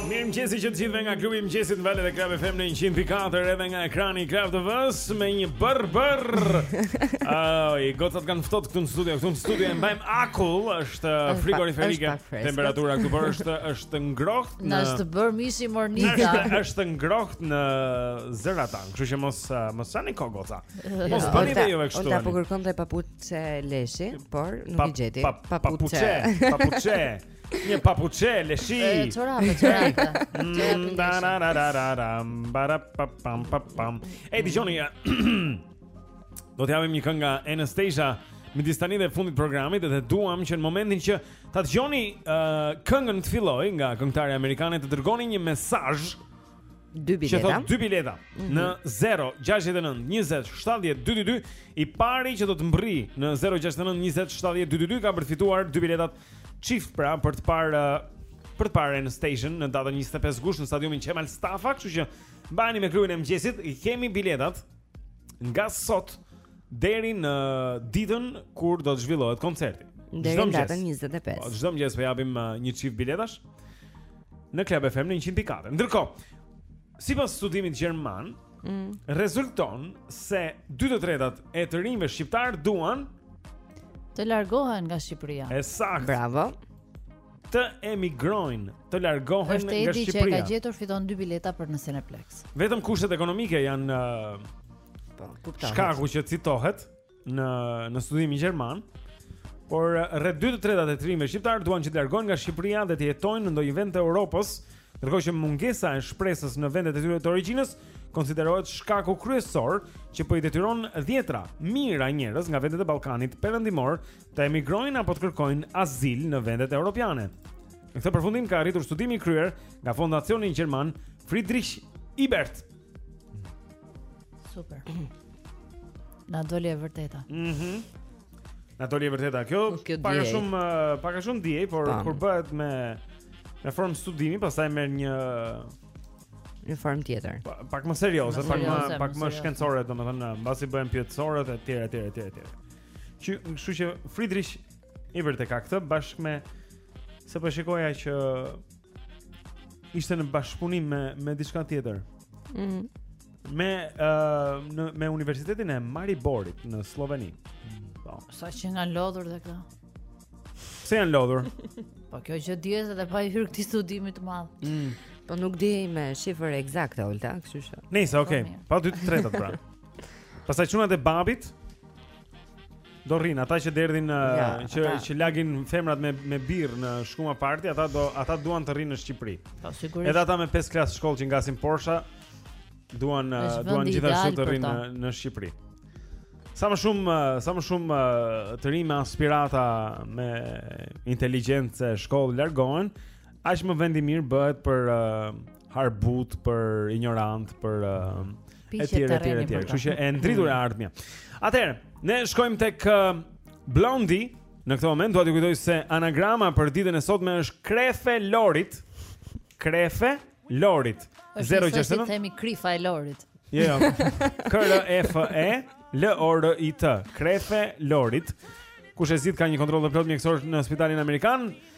Mirëmëngjesi të gjithëve nga klubi i mëngjesit në valët e Club FM në 104 edhe nga ekrani i Club TV-së me një bërë bërë oh, gocat kanë ftohtë këtu në studio, këtu në studio e mbajmë akull është frigoriferike temperatura këtu për është, është ngrohtë në... Na është bërë mishi mornica është, është ngrohtë në zërat tanë, kështu që mos, uh, mos sani ko goca jo. Mos jo, bëni dhe ju kështu Olta po kërkon dhe papuçe leshi, por nuk pa, i gjeti pa, Papuçe, papuçe Një papuçe leshi. Çora, çora. Dararararam, barapam pam pam. Ej, dëgjoni. Do të japim një këngë nga Anastacia midis tani dhe fundit të programit dhe duam që në momentin që ta dëgjoni uh, këngën të fillojë nga këngëtarja amerikane të dërgoni një mesazh Dy bileta. Që thotë dy bileta mm -hmm. në 0 69 20 70 222 i pari që do të mbërrijë në 0 69 20 70 222 ka përfituar dy biletat çift pra për të parë uh, për të parë Anastacia në datën 25 gusht në stadiumin Qemal Stafa, kështu që mbani me klubin e mëngjesit, i kemi biletat nga sot deri në ditën kur do të zhvillohet koncerti. Deri në datën 25. Çdo mëngjes po japim uh, një çift biletash. Në Club FM në 104. Ndërkohë, sipas studimit gjerman, mm. rezulton se 2/3 e të rinjve shqiptarë duan të largohen nga Shqipëria. E saktë. Bravo. Të emigrojnë, të largohen nga Shqipëria. Është Edi që e ka gjetur fiton dy bileta për në Cineplex. Vetëm kushtet ekonomike janë uh, po, shkaku që citohet. në në studimin gjerman. Por rreth 2 të tretat e të rinjve shqiptarë duan që të largohen nga Shqipëria dhe të jetojnë në ndonjë vend të Europës, ndërkohë që mungesa e shpresës në vendet e tyre të origjinës konsiderohet shkaku kryesor që po i detyron dhjetëra mijëra njerëz nga vendet e Ballkanit Perëndimor të emigrojnë apo të kërkojnë azil në vendet europiane. Në këtë përfundim ka arritur studimi i kryer nga Fondacioni Gjerman Friedrich Ebert. Super. Na doli e vërteta. Mhm. Mm Na doli e vërteta. Kjo, Kjo pak a shumë eh, pak a shumë dihej, por Tam. kur bëhet me në formë studimi, pastaj merr një në formë tjetër. Pa, pak më serioze, pak më pak më shkencore, domethënë, eh, mbasi bëhen pyetësorët e tjera etj etj etj. Që kështu që Friedrich Ebert e ka këtë bashkë me se po e shikoja që ishte në bashkëpunim me me diçka tjetër. Mhm. Mm me uh, me, me Universitetin e Mariborit në Slloveni. Po. Sa që janë lodhur dhe këta. Pse janë lodhur? po kjo gjë dihet edhe pa i hyrë këtij studimi të madh. Mm. Po nuk dihej me shifër eksakte Olta, kështu që. Nejse, okay. Po pa dy të tretat pra. Pastaj çunat e babit. Do rrin ata që derdhin ja, që ata... që lagin femrat me me birrë në shkuma parti, ata do ata duan të rrinë në Shqipëri. Po sigurisht. Edhe ata me 5 klasë shkollë që ngasin Porsche duan duan gjithashtu të rrinë në, në Shqipëri. Sa më shumë sa më shumë të rinj me aspirata me inteligjencë shkollë largohen, aq më vend i mirë bëhet për uh, harbutë, për injorantë, për uh, etj etj etj. Kështu që e ndritur e ardhmja. Atëherë, ne shkojmë tek uh, Blondi. Në këtë moment dua t'ju kujtoj se anagrama për ditën e sotme është Krefe Lorit. Krefe Lorit. 069. Themi Krifa e Lorit. Jo, jo. K R E F E L O R I T. Krefe Lorit. Kush e zgjidh ka një kontroll të plotë mjekësor në spitalin amerikan.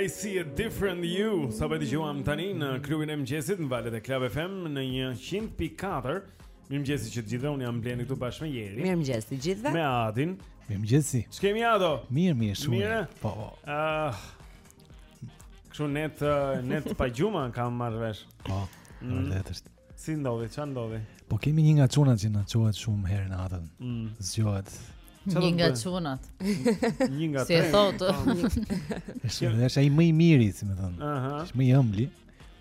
I see a different you Sapo dëgjuam tani te Klubi i mëngjesit Në valet e Klab FM në 100.4 Mirëmëngjesi që të gjithëve Unë jam Blendi këtu bashkë me Jerin Mirëmëngjesi të gjithëve Me Adin Mirëmëngjesi Ç'kemi Ado? Mirë, mirë, shumë Mirë Po uh, Kështu net net pa gjumë kam marrë vesh. Po. Mm. E vërtetë është. Si ndodhi, ça ndodhi? Po kemi një nga çunat që na çohet shumë herë natën. Mm. Zgjohet. Një nga çunat. Një nga tre. Si thotë. Është po. është ai më i miri, si më thon. Aha. Është më i ëmbli.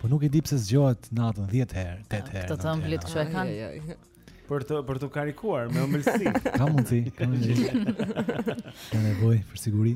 Po nuk e di pse zgjohet natën 10 herë, 8 ah, herë. Këto të ëmblit kështu e kanë. Për të për të karikuar me ëmbëlsi. Ka mundsi, ka mundsi. Ka nevojë për siguri.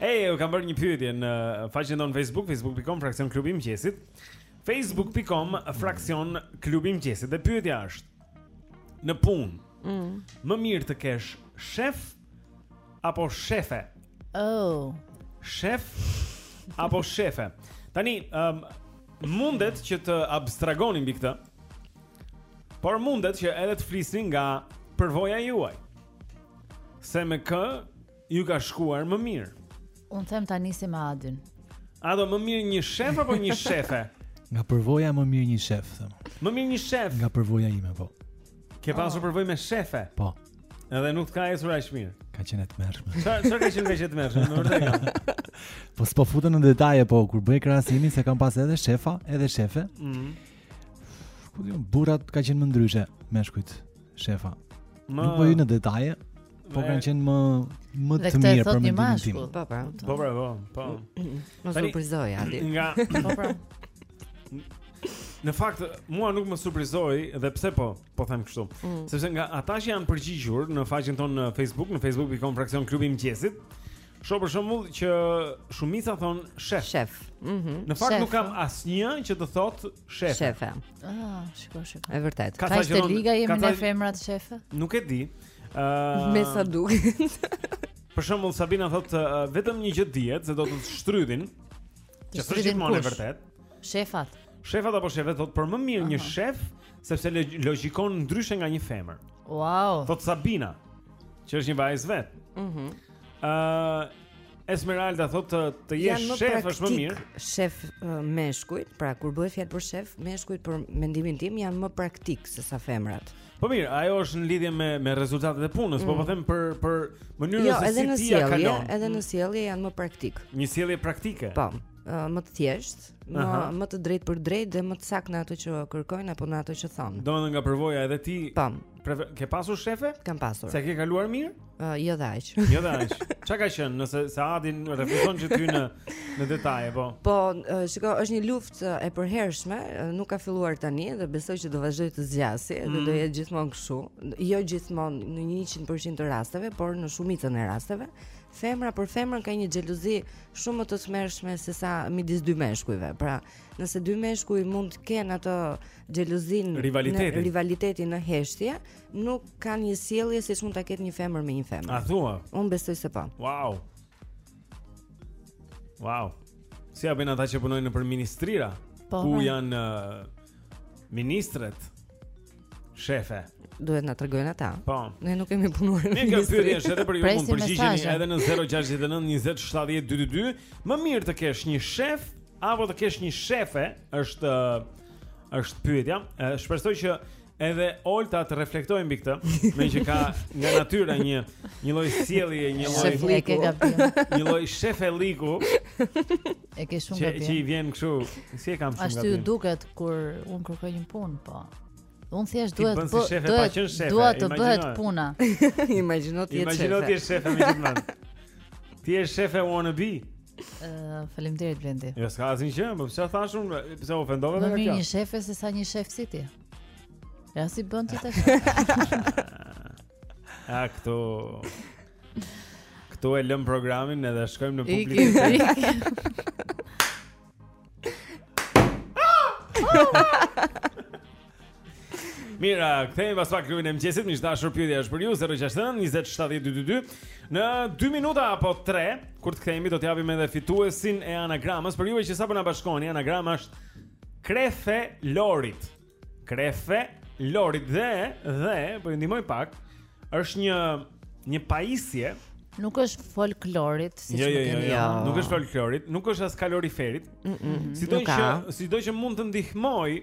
Ej, hey, kam bërë një pyetje në faqen tonë Facebook, facebook.com fraksion klubi i mëngjesit. facebook.com fraksion klubi i mëngjesit. Dhe pyetja është: Në punë, mm. më mirë të kesh shef apo shefe? Oh. Shef apo shefe? Tani, um, mundet që të abstragoni mbi këtë. Por mundet që edhe të flisni nga përvoja juaj. Se me kë Ju ka shkuar më mirë. Unë them ta nisim me Adin. A do më mirë një shef apo një shefe? Nga përvoja më mirë një shef them. Më mirë një shef. Nga përvoja ime po. Ke pasur oh. përvojë me shefe? Po. Edhe nuk të ka ecur aq mirë. Ka qenë e tmerrshme. Sa sa ka qenë e tmerrshme, me vërtet. Po s'po futem në detaje po kur bëj krahasimin se kam pas edhe shefa, edhe shefe. Mhm. Mm ku di unë burrat kanë qenë më ndryshe meshkujt, shefa. Ma... Nuk po hyj në detaje. Po kanë qenë më më të mirë për mendimin tim. Po pra. Po pra, po. po. Më surprizoi aty. Nga po pra. Në fakt, mua nuk më surprizoi dhe pse po, po them kështu. Mm. Sepse nga ata që janë përgjigjur në faqen tonë në Facebook, në facebook.com fraksion klubi i mëngjesit, shoh për shembull që shumica thonë shef. Shef. Mhm. Mm në fakt shef. nuk kam asnjë që të thotë shefe. Shefe. Ah, shikoj, shikoj. Është e vërtetë. Kaq të liga jemi ne femrat shefe? Nuk e di. Uh, Me sa duket. Për shembull Sabina thotë uh, vetëm një gjë dihet se do të shtrydhin. Që është gjithmonë e vërtetë. Shefat. Shefat apo shefet thotë por më mirë një shef sepse logjikon ndryshe nga një femër. Wow. Thotë Sabina, që është një vajzë vetë. Mhm. Mm uh, Esmeralda thotë të, të jesh shef është më mirë. Shef uh, meshkujt, pra kur bëhet fjalë për shef, meshkujt për mendimin tim janë më praktikë se sa femrat. Po mirë, ajo është në lidhje me me rezultatet e punës, po mm. po po them për për mënyrën jo, se si ti ia kalon. Jo, edhe në sjellje, edhe në sjellje janë më praktikë. Një sjellje praktike. Po. Uh, më të thjeshtë, më uh -huh. më të drejtpërdrejtë dhe më të saktë në ato që kërkojnë apo në ato që thonë. Domethënë nga përvoja edhe ti. Po. Ke pasur shefe? Kam pasur. S'ia ke kaluar mirë? Uh, jo dhe aq. Jo dhe aq. Ça ka qenë nëse Adi refuzon që të hyjë në detaje, po. Po, uh, shikoj, është një luftë e përhershme, uh, nuk ka filluar tani dhe besoj që do vazhdojë të zgjasë mm. dhe do jetë gjithmonë kështu. Jo gjithmonë në 100% të rasteve, por në shumicën e rasteve, femra për femrën ka një xhelozi shumë më të tmerrshme se sa midis dy meshkujve. Pra, nëse dy meshkuj mund të kenë atë xhelozinë, rivalitetin në heshtje, Nuk kanë një sjellje siç mund ta ketë një femër me një femër. A thua? Unë besoj se po. Wow. Wow. Si ia bëjnë ata që punojnë nëpër ministrira? Po. Ku po. janë uh, ministret? Shefe. Duhet na tregojnë ata. Po. Ne nuk kemi punuar në ministri. Ne kemi pyetje edhe për ju, mund të përgjigjeni edhe në 069 20 70 222. Më mirë të kesh një shef apo të kesh një shefe është është pyetja. Shpresoj që Edhe Olta të reflektojë mbi këtë, meqë ka nga natyra një një lloj sjellje, një lloj fliku, një lloj shefllëku. E ke shumë gabim. Që i vjen kështu, si e kam shumë gabim. Ashtu ju duket kur unë kërkoj një punë, po. Unë thjesht duhet të bëj shefe, pa qenë shefe. Dua të bëhet puna. Imagjino ti shefe. Imagjino ti shefe me gjithmonë. Ti je shefe wanna be. Uh, Faleminderit Blendi. Jo s'ka asnjë gjë, po çfarë thashë unë, pse ofendove me këtë? Më një shefe se sa një shef si ti. Ja si bën ti tash. A këtu Këtu e lëmë programin edhe shkojmë në publik. Mirë, kthehemi pas pak klubin e mëngjesit, miq të dashur, pyetja është për ju 069 20 70 222. Në 2 minuta apo 3, kur të kthehemi do të japim edhe fituesin e anagramës për ju që sapo na bashkoheni. Anagrama është Krefe Lorit. Krefe Lorit dhe dhe po ju ndihmoj pak. Është një një pajisje Nuk është folklorit, siç jo, jo, jo, jo, jo. Nuk është folklorit, nuk është as kaloriferit. Mm -mm, sido që sido që mund të ndihmojë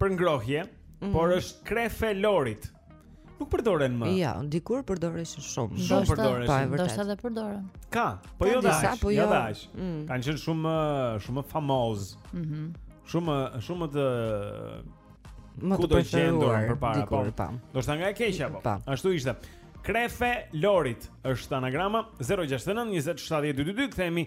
për ngrohje, mm. por është krefe lorit. Nuk përdoren më. Jo, dikur përdoreshin shumë. Shumë përdoreshin. Ndoshta dhe përdoren. Ka, po jo dash, po jo, jo dash. Mm. Kanë qenë shumë shumë famozë. Mhm. Mm shumë shumë të më të preferuar përpara po. Ndoshta nga e keqja po. Ashtu ishte. Krefe Lorit është anagrama 069 20 70 222 kthehemi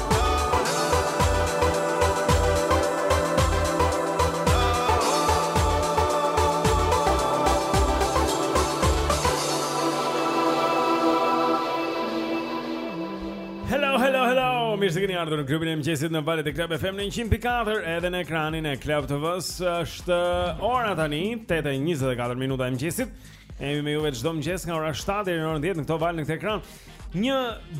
ardhur në klubin e mëngjesit në valët e Club FM në 100.4 edhe në ekranin e Club TV-së. Është ora tani 8:24 minuta e mëngjesit. Ne jemi me juve çdo mëngjes nga ora 7 deri në orën 10 në këto valë në këtë ekran. Një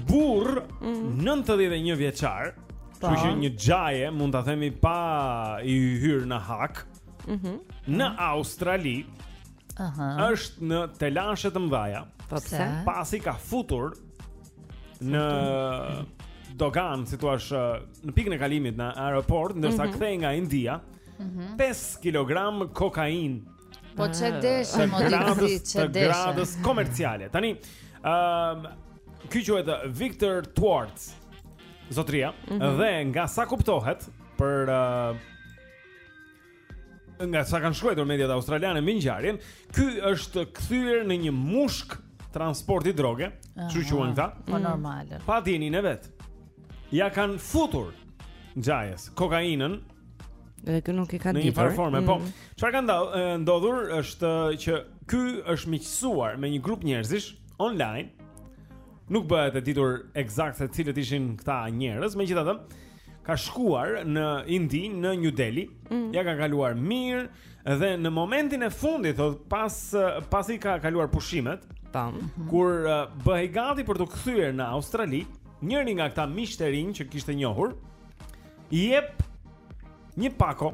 burrë mm. 91 vjeçar, po. kështu që një xhaje mund ta themi pa i hyrë në hak. Mhm. Mm në Australi. Aha. Është në telashe të mëdha. Po pse? Pasi ka futur në doganë, si thua, në pikën e kalimit në aeroport, ndërsa mm -hmm. kthehej nga India, mm -hmm. 5 kg kokainë Po çe ah. desh më ti zi çe desh. Gradës komerciale. Tani, ëm, um, ky quhet Victor Twards. Zotëria, mm -hmm. dhe nga sa kuptohet për uh, nga sa kanë shkruar mediat australiane mbi ngjarjen, ky është kthyer në një mushkë transporti droge, siç quhen këta? Po mm. normal. Pa dijenin e vet. Ia kanë futur xhajës kokainën Dhe ky nuk e ka ditur. Në një farë forme, po. Mm. Çfarë ka ndodhur është që ky është miqësuar me një grup njerëzish online. Nuk bëhet e ditur ekzakt se cilët ishin këta njerëz, megjithatë ka shkuar në Indi, në New Delhi. Mm. Ia ka kaluar mirë dhe në momentin e fundit, thotë, pas pasi ka kaluar pushimet, tam, mm -hmm. kur bëhej gati për t'u kthyer në Australi, njëri nga këta miqtë që kishte njohur, Jep një pako.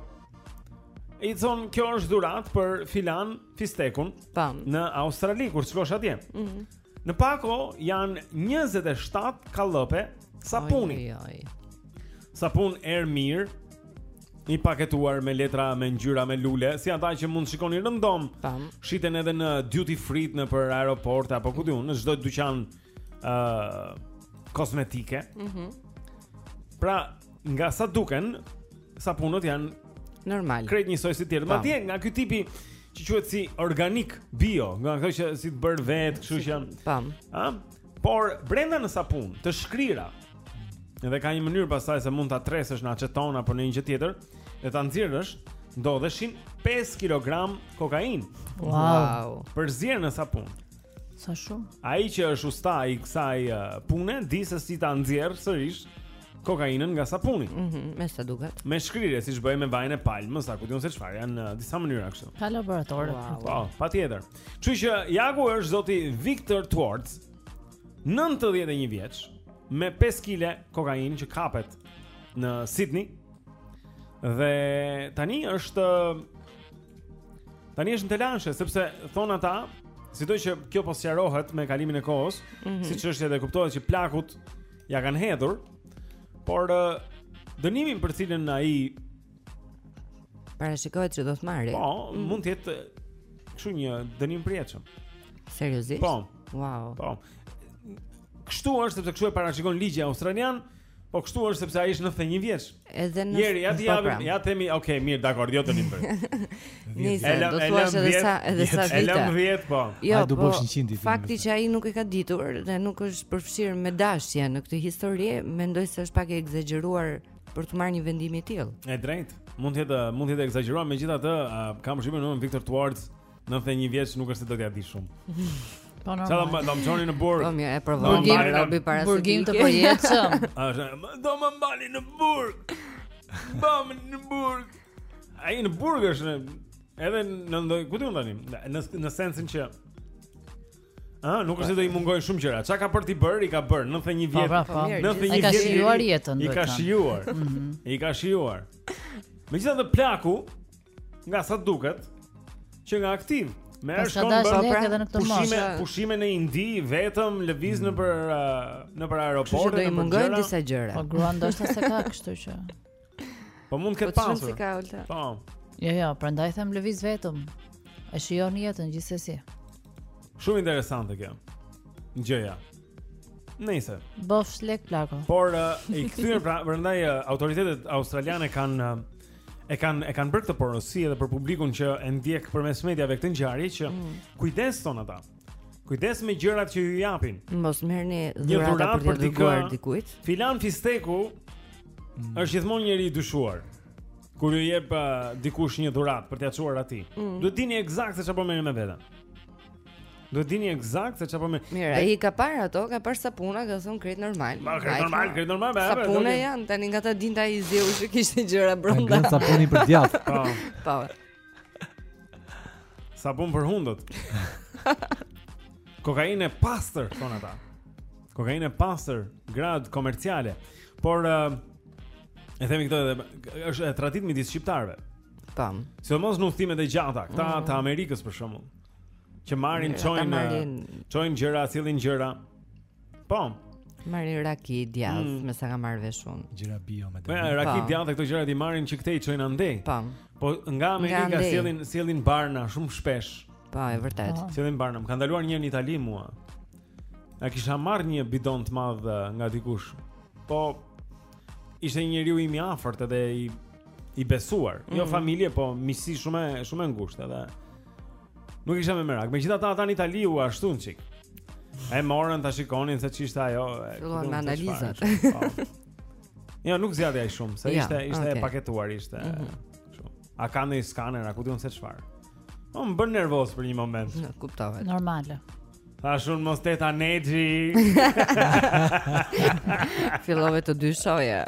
I thotë kjo është dhuratë për filan fistekun Tam. në Australi kur të shkosh atje. Mm -hmm. Në pako janë 27 kallëpe sapuni. Oj, oj, oj. Sapun erëmirë i paketuar me letra me ngjyra me lule, si ata që mund të shikoni rëndom. Tam. Shiten edhe në duty free nëpër aeroporte apo ku di unë, në çdo dyqan. Mm ë uh, kozmetike. Mhm. Mm pra, nga sa duken, sapunët janë normal. Krejt njësoj si të tjerë. Madje nga ky tipi që quhet si organik bio, nga ato që si të bërë vetë, kështu që janë. Pam. Ë? Por brenda në sapun, të shkrira. Edhe ka një mënyrë pastaj se mund ta tresësh në aceton apo në një gjë tjetër, dhe ta nxjerrësh, ndodheshin 5 kg kokainë. Wow. wow. Përzier në sapun. Sa shumë. Ai që është usta i kësaj uh, pune, di se si ta nxjerrë sërish kokainën nga sapuni. Mhm, mm me sa duket. Me shkrirje siç bëjmë me vajin e palmës, apo ku di unë se çfarë janë uh, disa mënyra kështu. Ka laboratorë. Wow. Po, patjetër. Kështu që ja ku është zoti Victor Twards, 91 vjeç, me 5 kg kokainë që kapet në Sydney. Dhe tani është Tani është në telashe, sepse thonë ata, sido që kjo po sqarohet me kalimin e kohës, mm -hmm. siç është edhe kuptohet që plakut ia kanë hedhur, por dënimi për të cilin ai... Parashikohet që do të marrë. Po, mm -hmm. mund të jetë kështu një dënim i përjetshëm. Seriozisht? Po. Wow. Po. Kështu është, sepse kështu e parashikon ligji australian, Po kështu është sepse ai është 91 vjeç. Edhe njeri, ja ti po, pra. ja themi, ok, mirë, dakor, jo të nimber. Nice, do të thuash edhe sa edhe sa vite. Elëm 10, po. Jo, do po, bësh 100 ditë. Fakti që ai nuk e ka ditur dhe nuk është përfshirë me dashje në këtë histori, mendoj se është pak e ekzagjeruar për të marrë një vendim i tillë. E drejtë. Mund të jetë mund të jetë ekzagjeruar, megjithatë, kam përshtypjen unë Victor Twartz 91 vjeç nuk është se do t'ia dijë shumë. Po normal. Sa do të më çoni në burg? Po mirë, e provoj. Burgim do bëj para se. Burgim të përjetshëm. Është, do më mbani në burg. Bam në burg. Ai në burg është edhe në ndonjë, ku do të tani? Në në sensin që Ah, nuk është se do i mungojnë shumë gjëra. Ç'ka ka për të bërë, i ka bërë 91 vjet. 91 vjet. I ka shijuar jetën. I ka shijuar. Mhm. I ka shijuar. Megjithatë plaku Nga sa duket, qenka aktiv. Me është shkon bërë pra, pra, edhe në këtë moshë. Pushime, pushime në Indi, vetëm lëviz nëpër mm. uh, nëpër aeroporte, nëpër gjëra. disa gjëra. Po grua ndoshta s'e ka kështu që. Po mund të ketë po pasur. Po. po. Jo, jo, prandaj them lëviz vetëm. E shijon jetën gjithsesi. Shumë interesante kjo. Gjëja. Nëse. Boll lek plaku. Por uh, i kthyer pra, prandaj uh, autoritetet australiane kanë uh, e kanë e kanë bërë këtë porosi edhe për publikun që e ndjek përmes mediave këtë ngjarje që mm. kujdes thonë ata. Kujdes me gjërat që ju japin. Mos merrni dhurata për të dërguar dikujt. Filan fisteku mm. është gjithmonë njeri i dyshuar. Kur ju jep uh, dikush një dhuratë për t'ia çuar atij, mm. duhet të dini ekzakt se çfarë po merrni me vete. Duhet të dini ekzakt se çfarë po merr. Mirë, ai ka parë ato, ka parë sapuna, ka thënë krejt normal. Ma krejt normal, krejt normal, më apo. Sapuna janë tani nga ta dinte i ziu që kishte gjëra brenda. Ka sapuni për djath. Po. Po. Sapun për hundët. Kokainë pastër, thonë ata. Kokainë pastër, gradë komerciale. Por uh, e themi këto edhe është traditë midis shqiptarëve. Tam. Sidomos në udhëtimet e gjata, këto mm. të Amerikës për shembull, që marrin çojnë çojnë gjëra, sjellin gjëra. Po. Marrin raki djath, mm. me sa kam marrë vesh unë. Gjëra bio me të. Po, raki po. djath këto gjëra i marrin që këtej çojnë andej. Po. Po nga Amerika sjellin sjellin barna shumë shpesh. Po, e vërtetë. Po. Sjellin barna. Më kanë ndaluar një herë në Itali mua. A e kisha marrë një bidon të madh eh, nga dikush. Po ishte një njeriu im i afërt edhe i i besuar. Mm -hmm. Jo mhm. familje, po miqësi shumë shumë e ngushtë edhe. Nuk e kisha me merak. Megjithatë ata në Itali u ashtu një çik. E morën ta shikonin se ç'ishte ajo. Filluan me analizat. Po. Jo, nuk zgjati ajo shumë, se ja, ishte ishte okay. e paketuar, ishte. Mm -hmm. A ka ndonjë skaner, a ku di unë se çfarë? Po më bënë nervoz për një moment. Nuk kuptova. Normale. Tash unë mos teta Nexhi. Fillove të dyshoje.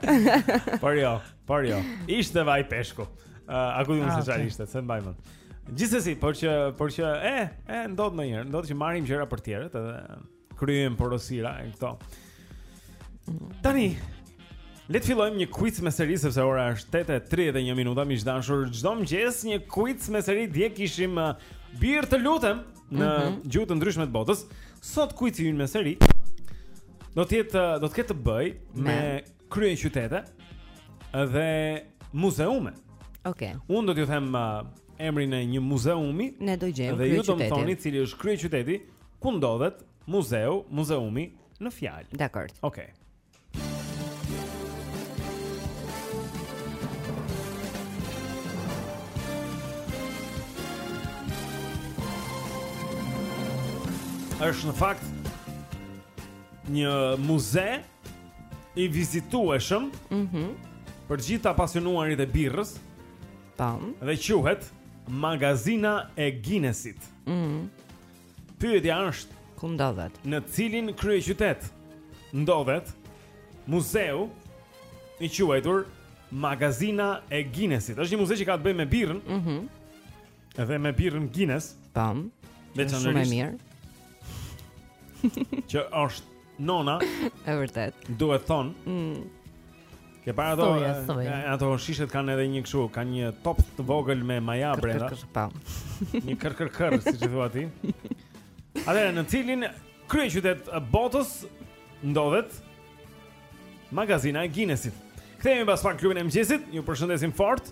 Por jo, por jo. Ishte vaj peshku. Uh, a ku di unë ah, se çfarë ishte, s'e mbaj mend. Gjithsesi, por që por që e, e ndodh ndonjëherë, ndodh që marrim gjëra për tjerët edhe kryejmë porosira e këto. Tani Le të fillojmë një quiz me seri sepse ora është 8:31 minuta, miq të dashur. Çdo mëngjes një quiz me seri dje kishim uh, birrë të lutem. në mm -hmm. gjuhë të ndryshme të botës. Sot quizi ynë me seri do të jetë do të ketë të bëjë me kryeqytete dhe muzeume. Okej. Okay. Unë do t'ju them uh, emrin e një muzeumi. Ne do gjejmë kryeqytetin. Dhe ju do të thoni cili është kryeqyteti ku ndodhet muzeu, muzeumi në fjalë. Dakor. Okej. Okay. është në fakt një muze i vizitueshëm. Mhm. Mm për gjithë të apasionuarit e birrës. Tam. Dhe quhet Magazina e Guinnessit. Mhm. Mm Pyetja është, ku ndodhet? Në cilin kryeqytet ndodhet muzeu i quajtur Magazina e Guinnessit? Është një muze që ka të bëjë me birrën. Mhm. Mm edhe me birrën Guinness. Tam. Veçanërisht. Shumë e mirë. që është Nona. E vërtetë. Duhet thënë. Mm. Ke parë ato, ato shishet kanë edhe një kështu, kanë një top të vogël me maja brenda. Po. Një kër kër kër, siç e thua ti. Atëherë në cilin kryeqytet të botës ndodhet magazina e Guinnessit. Kthehemi pas pak në klubin e mëngjesit. Ju përshëndesim fort.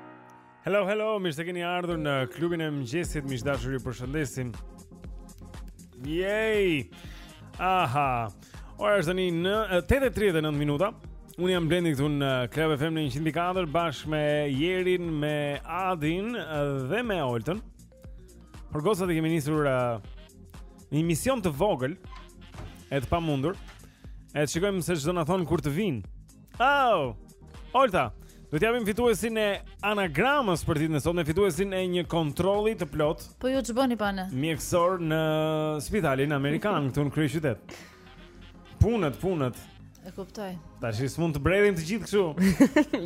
Hello, hello, mirë se keni ardhur në klubin e mëngjesit, miq të dashur, ju përshëndesim. Yay! Aha. Ora është tani 8:39 minuta. Unë jam Blendi këtu në Club FM në 104 bashkë me Jerin, me Adin dhe me Oltën. Por gocat i kemi nisur uh, në një mision të vogël e të pamundur. E të shikojmë se ç'do na thonë kur të vijnë. Oh! Olta, do të japim fituesin e anagramës për ditën e sotme, fituesin e një kontrolli të plot. Po ju ç'bëni pa ne? Mjekësor në spitalin amerikan këtu në kryeqytet. Punët, punët. E kuptoj. Tashi s'mund të bredhim të gjithë kështu.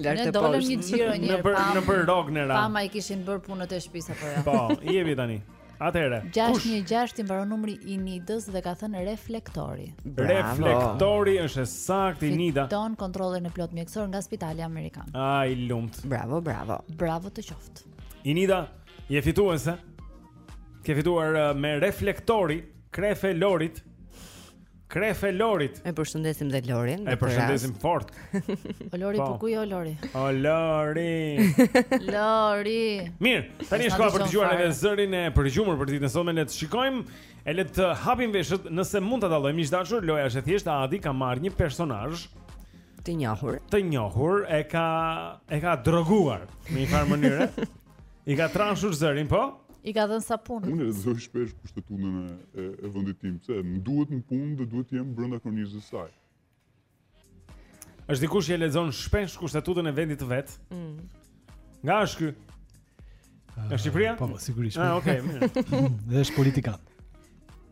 Lart e poshtë. Ne dolëm një xhiro një herë. Nëpër nëpër Rogner-in. Pamë a i kishin bërë punët e shtëpisë apo jo. Po, jemi tani. Atëherë, 616 i mbaron numri i Inidës dhe ka thënë reflektori. Bravo. Reflektori është saktë Inida. Fiton kontrollin e plot mjekësor nga Spitali Amerikan. Ai lumt. Bravo, bravo. Bravo të qoftë. Inida, je fituese. Ke fituar uh, me reflektori kre Felorit. Kre Felorit. E përshëndesim dhe Lorin. E përshëndesim fort. O Lori, po, po ku je o Lori? O Lori. Lori. Mirë, tani është koha për të dëgjuar edhe zërin e përgjumur për ditën e sotme. Le të shikojmë e le të hapim veshët nëse mund ta dallojmë. Miq të dashur, loja është e thjeshtë. Adi ka marr një personazh të njohur. Të njohur, e ka e ka droguar në një farë mënyre. I ka trashur zërin, po? I ka dhënë sapun. Unë lexoj shpesh kushtetutën e, e, e vendit tim, se më duhet në punë dhe duhet të jem brenda kornizës së saj. Është dikush që lexon shpesh kushtetutën e vendit të vet. Mm. Nga është ky? Ah, Nga Shqipëria? Po, sigurisht. Ah, okay, mirë. Dhe është politikan.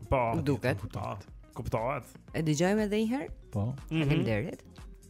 Po, duket. Po, kuptohet. E dëgjojmë edhe një herë? Po. Mhm. Faleminderit.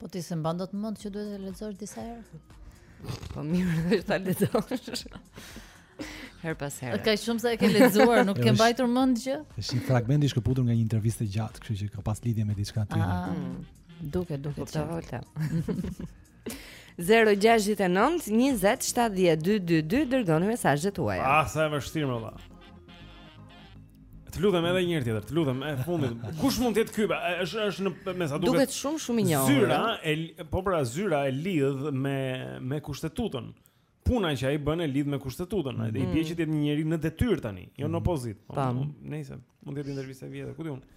Po ti s'e mban dot mend që duhet të lexosh disa herë. Po mirë, është ta lexosh. Her pas herë. Ka shumë sa e ke lexuar, nuk ke mbajtur mend gjë? Është një fragment i shkëputur nga një intervistë e gjatë, kështu që ka pas lidhje me diçka tjetër. Ah, mm. Duke, duke të folur. 069 20 70 222 dërgoni mesazhet tuaja. Ah, sa e vështirë vallahi. Të lutem edhe një herë tjetër, të lutem, e fundit. Kush mund të jetë ky? Është është në, me sa duket. Duket shumë shumë i njohur. Zyra e po pra zyra e lidh me me kushtetutën. Puna që ai bën e lidh me kushtetutën, ai mm. i bie që të jetë një njeri në detyrë tani, jo në mm. opozitë. Po, Nëse mund të jetë intervista e vjetër, ku di unë.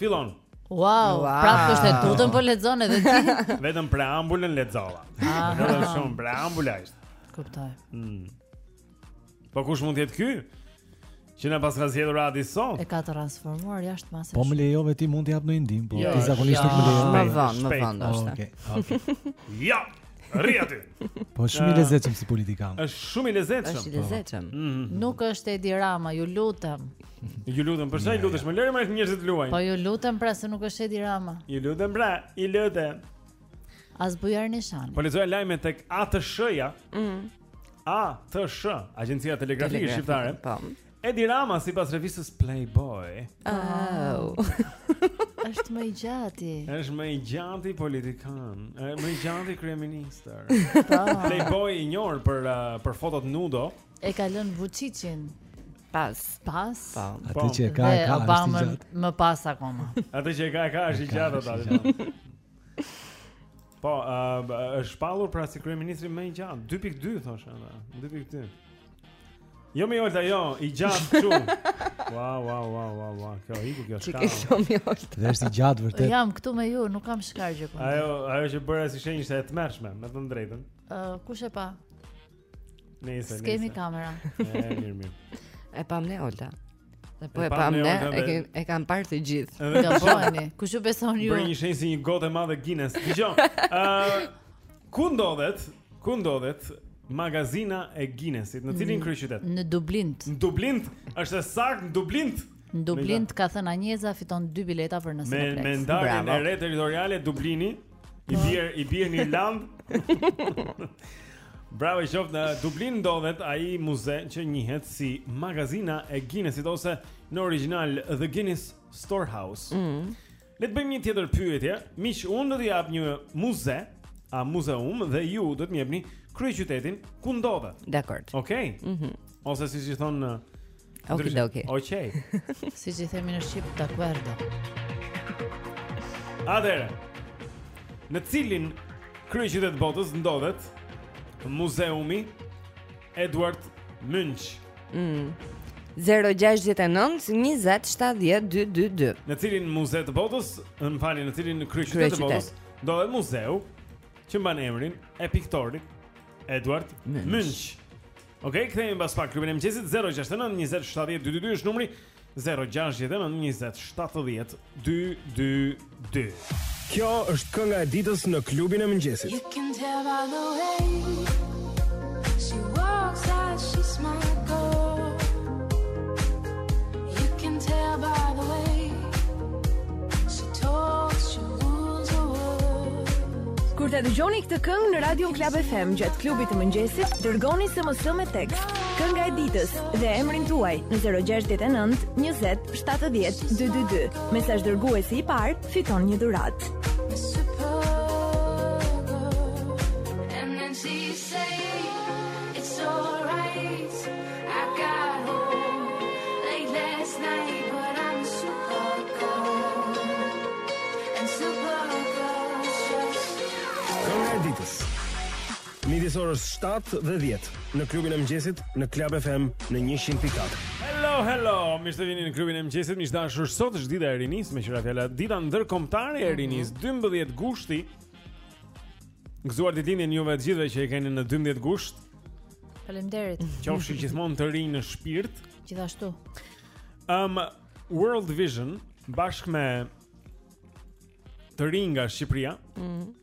Fillon. Wow, wow. prapë kushtetutën po lexon edhe ti. Vetëm preambulën lexova. Ah. Edhe shumë preambula është. Kuptoj. Mm. Po kush mund të jetë ky? Që na paska zgjedhur Adi sot. E ka transformuar jashtë masës. Po më lejove ti mund të jap një ndihmë, po jo, ti zakonisht nuk më lejon. Më vonë, më vonë është. Okej. Okej. Ja. Rri aty. Po shumë i lezetshëm si politikan. Është shumë i lezetshëm. Është i lezetshëm. Mhm. Nuk është Edi Rama, ju lutem. Ju lutem, për sa i lutesh, lëri njerëzit të luajnë. Po ju lutem pra se nuk është Edi Rama. Ju lutem pra, i lutem. As Bujar Nishani. Po lexoj lajme tek ATSH-ja. Mhm. ATSH, Agjencia Telegrafike Shqiptare. Po. Edi Rama sipas revistës Playboy oh. është më i gjati është më i gjati politikan është më i gjati kryeministër po. Playboy i njohur për, uh, për fotot nudo E kalon Vuçiçin Pas. Pas. Po. Atë që e ka, e ka, është i gjatë. Më pas akoma. Atë që e ka, e ka, është i gjatë atë. Po, është shpallur pra si kryeministri më i gjatë, 2.2 thoshë, 2.2. Jo mi Olta, jo, i gjatë këtu. Wow, wow, wow, wow, wow. Kjo iku kjo shkallë. Që ke shumë Olta. Dhe është i gjatë vërtet. Jam këtu me ju, nuk kam shkruar gjë po. Ajo, ajo që bëre si shenjë ishte e tmerrshme, me të drejtën. Ë, kush e pa? S'kemi kamera. Mirë, mirë, mirë. E pamë ne Olta. Dhe po e pamë ne, e ke e kanë parë të gjithë. Do bëni. Kush ju beson ju? Bëri një shenjë si një gotë e madhe Guinness. Dëgjo. Ëh, ku ndodhet? Ku ndodhet? Magazina e Guinnessit, në cilin kryeqytet? Në Dublin. Në Dublin, është saktë në Dublin. Në Dublin ka thënë Anjeza fiton dy bileta për në Cineplex. Me me ndarjen e re territoriale Dublini, I bie i bie në Irlandë. Bravo i qoftë në Dublin ndodhet ai muze që njihet si magazina e Guinnessit ose në origjinal The Guinness Storehouse. Mm -hmm. Le të bëjmë një tjetër pyetje. Miq, unë do t'ju jap një muze, a muzeum dhe ju do të më jepni kryeqytetin ku ndodhet. Dakord. Okej. Okay. Mhm. Mm ose siç i thonë Okej, okej. Okej. Siç i themi në shqip, dakordo. Atëherë. Në cilin kryeqytet të botës ndodhet muzeumi Edvard Munch? Mm. 069 20 70 222 Në cilin muze të botës Më falni në cilin kryeqytet të botës Ndodhet muzeu Që mban emrin e piktorit Edvard Munch Ok, kthehemi pas pak klubin e mëngjesit 069 20 70 222 është numri 069 20 70 222 Kjo është kënga e ditës në klubin e mëngjesit You can tell by the way She walks that, she's my girl You can tell by the way Kur ta dëgjoni këtë këngë në Radio Club FM gjatë klubit të mëngjesit, dërgoni SMS me tekst. Kënga e ditës dhe emrin tuaj në 069 20 70 222. Mesazhdërguesi i parë, fiton një dhuratë. midis orës 7 dhe 10 në klubin e mëngjesit në Club FM në 100.4. Hello, hello. Mirë se vini në klubin e mëngjesit. Miq të dashur, sot është dita e rinisë meqë ra fjala. Dita ndërkombëtare e rinisë 12 gushti. Gëzuar ditëlindjen juve të gjithëve që e keni në 12 gusht. Faleminderit. Qofshi gjithmonë të rinj në shpirt. Gjithashtu. Um World Vision bashkë me të rinj nga Shqipëria. Mhm. Mm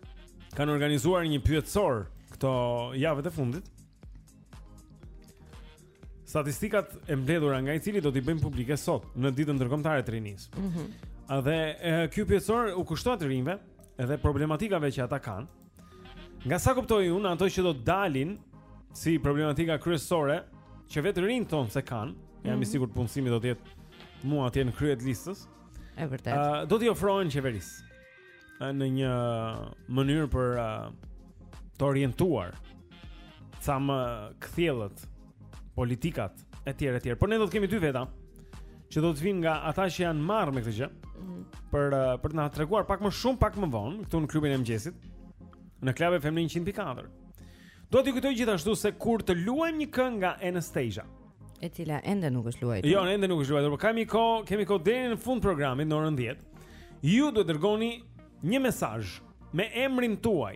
kanë organizuar një pyetësor këto javët e fundit. Statistikat e mbledhura nga i cili do t'i bëjmë publike sot në ditën ndërkombëtare të rinisë. Mhm. Mm dhe ky pyetësor u kushtohet të rinjve dhe problematikave që ata kanë. Nga sa kuptoj unë, ato që do të dalin si problematika kryesore që vetë të rinjtë thonë se kanë, mm -hmm. jam i mhm. sigurt punësimi do të jetë mu atje në krye të listës. Është vërtet. Uh, do t'i ofrohen qeverisë uh, në një mënyrë për uh, të orientuar sa më kthjellët politikat etj etj. Por ne do të kemi dy veta që do të vijnë nga ata që janë marrë me këtë gjë. Mhm. Për eh, për të na treguar pak më shumë, pak më vonë këtu në klubin e mëngjesit, në Club FM 100.4. Dua t'ju kujtoj gjithashtu se kur të luajmë një këngë nga Anastacia, e cila ende nuk është luajtur. Jo, ende nuk është luajtur, por kemi kohë, kemi kohë deri në fund të programit në orën 10. Ju duhet të dërgoni një mesazh me emrin tuaj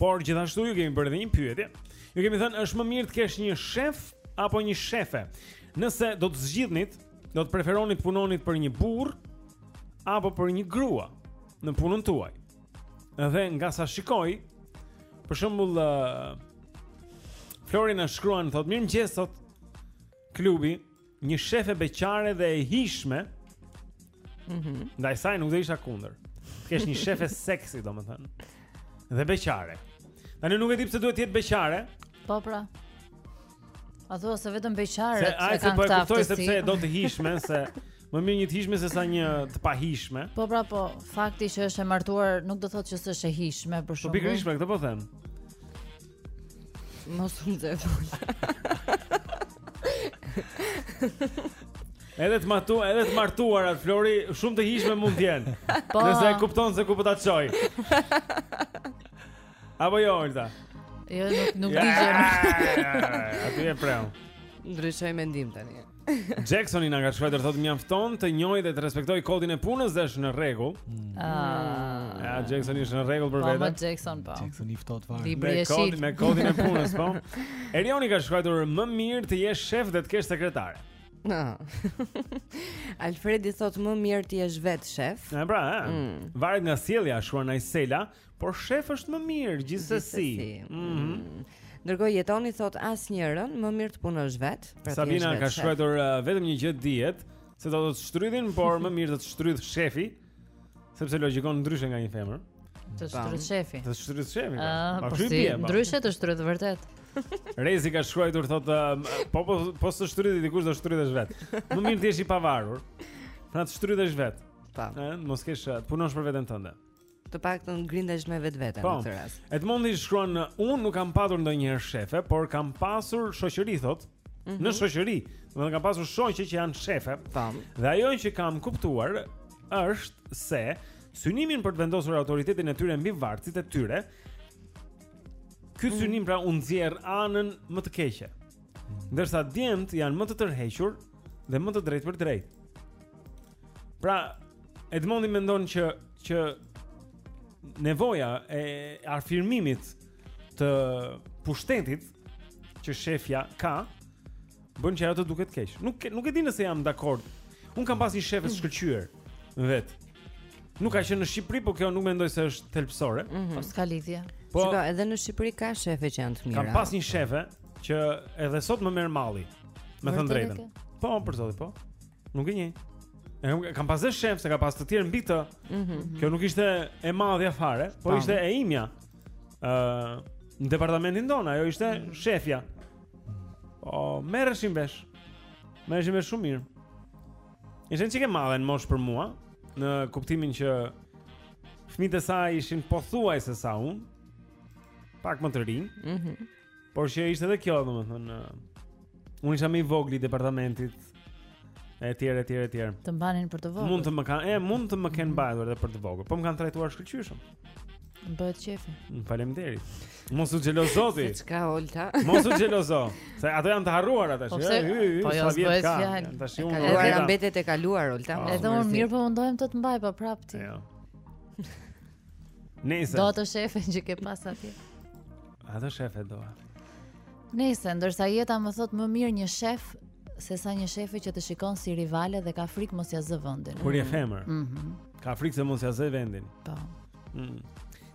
Por gjithashtu ju kemi bërë edhe një pyetje. Ju kemi thënë është më mirë të kesh një shef apo një shefe. Nëse do të zgjidhnit, do të preferonit të punonit për një burrë apo për një grua në punën tuaj. Dhe nga sa shikoj, për shembull uh, Flori na shkruan thotë mirëmëngjes sot klubi Një shefe beqare dhe e hijshme. Mhm. Mm Ndaj saj nuk do isha kundër. Të kesh një shefe seksi, domethënë. Dhe beqare. Tani nuk e di pse duhet të jetë beqare. Po pra. A thua se vetëm beqaret e kanë këtë aftësi? Se ai po e kuptoj se pse e do të hijshme se më mirë një të hijshme se sa një të pahijshme. Po pra po, fakti që është e martuar nuk do thotë që s'është e hijshme për po, shumë. Po pikërisht pra këtë po them. Mos u nxeh. Edhe të matu, edhe të martuarat Flori, shumë të hijshme mund të jenë. Po. Nëse e kupton se ku po ta çoj. Apo jo, Olta. Jo, nuk nuk di gjë. Aty e preu. Ndryshoj mendim tani. Jacksoni na ka shkruajtur thotë mjafton të njohë dhe të respektojë kodin e punës dhe është në rregull. Mm. Ah. Ja Jacksoni është në rregull për po, veten. Po Jackson po. Jacksoni ftohet fare. Libri i shit. Me kodin e punës po. Erioni ka shkruajtur më mirë të jesh shef dhe të kesh sekretare. Na. Alfredi thotë më mirë të jesh vetë shef. Na pra, mm. varet nga sjellja, shkruan Ajsela. Por shef është më mirë gjithsesi. Mhm. Ndërkohë Jetoni thot asnjërin, më mirë të punosh vet. Pra Sabina ka shkruar uh, vetëm një gjë dihet, se do të shtrydhin, por më mirë të të shtrydh shefi, sepse logjikon ndryshe nga një femër. Të shtrydh shefi. Të shtrydh shefi. Po. Ah, pa po si, ndryshe të shtrydh vërtet. Rezi ka shkruar thot um, po po po s'të shtrydhi dikush do shtrydhesh vet. Më mirë të jesh i pavarur. Pra të shtrydhesh vet. Po. Ëh, mos kesh uh, punosh për veten tënde. Të paktën grindesh me vetveten po, në këtë rast. Po. Edmondi shkruan, "Unë nuk kam patur ndonjëherë shefe, por kam pasur shoqëri thot. Mm -hmm. Në shoqëri, domethënë kam pasur shoqe që janë shefe. Tam. Po. Dhe ajo që kam kuptuar është se synimin për të vendosur autoritetin e tyre mbi vartësit e tyre, ky mhm. synim pra u nxjerr anën më të keqe. Ndërsa djemt janë më të tërhequr dhe më të drejtpërdrejtë. Pra, Edmondi mendon që që nevoja e afirmimit të pushtetit që shefja ka bën që ajo të duket keq. Nuk nuk e di nëse jam dakord. Un kam pas një shefe të mm. shkëlqyer vet. Nuk ka qenë në Shqipëri, por kjo nuk mendoj se është thelbësore. Mm -hmm. Po s'ka lidhje. Po, Shiko, edhe në Shqipëri ka shefe që janë të mira. Kam pas një shefe që edhe sot më merr malli. Me thënë të drejtën. Po, për zotin, po. Nuk e njeh. E kam, kam pas dhe shef se ka pas të tjerë mbi të. Mm -hmm. Kjo nuk ishte e madhja fare, po Tam. ishte e imja. Ë, uh, në departamentin tonë ajo ishte mm -hmm. shefja. Po merreshim vesh. Merreshim vesh shumë mirë. Ishte një çik e madhe në mosh për mua, në kuptimin që fëmijët e saj ishin pothuajse sa unë, pak më të rinj. Mhm. Mm Por që ishte dhe kjo, domethënë Unë isha më i vogli i departamentit E tjere, e tjere, e tjere Të mbanin për të voglin Mund të më kenë, e, mund të më kenë mm. mbajtur dhe për të voglin Po më kanë trajtuar shkëlqyeshëm Më bëhet qefi Mm, faleminderit Mos u xhelozo ti Se çka Olta Mos u xhelozo Se ato janë të harruara tash Po se, po jo s'bëhet fjalë Tashi unë E kaluara mbetet e kaluar Olta ah, Edhe unë mirë po mundohem të të mbaj po prap ti Jo Nëse do atë shefen që ke pas atje. Atë shefe do. Nëse ndërsa Jeta më thot më mirë një shef se sa një shefe që të shikon si rivale dhe ka frikë mos ia zë vendin. Kur je femër. Mhm. Mm ka frikë se mos ia zë vendin. Po. Mm.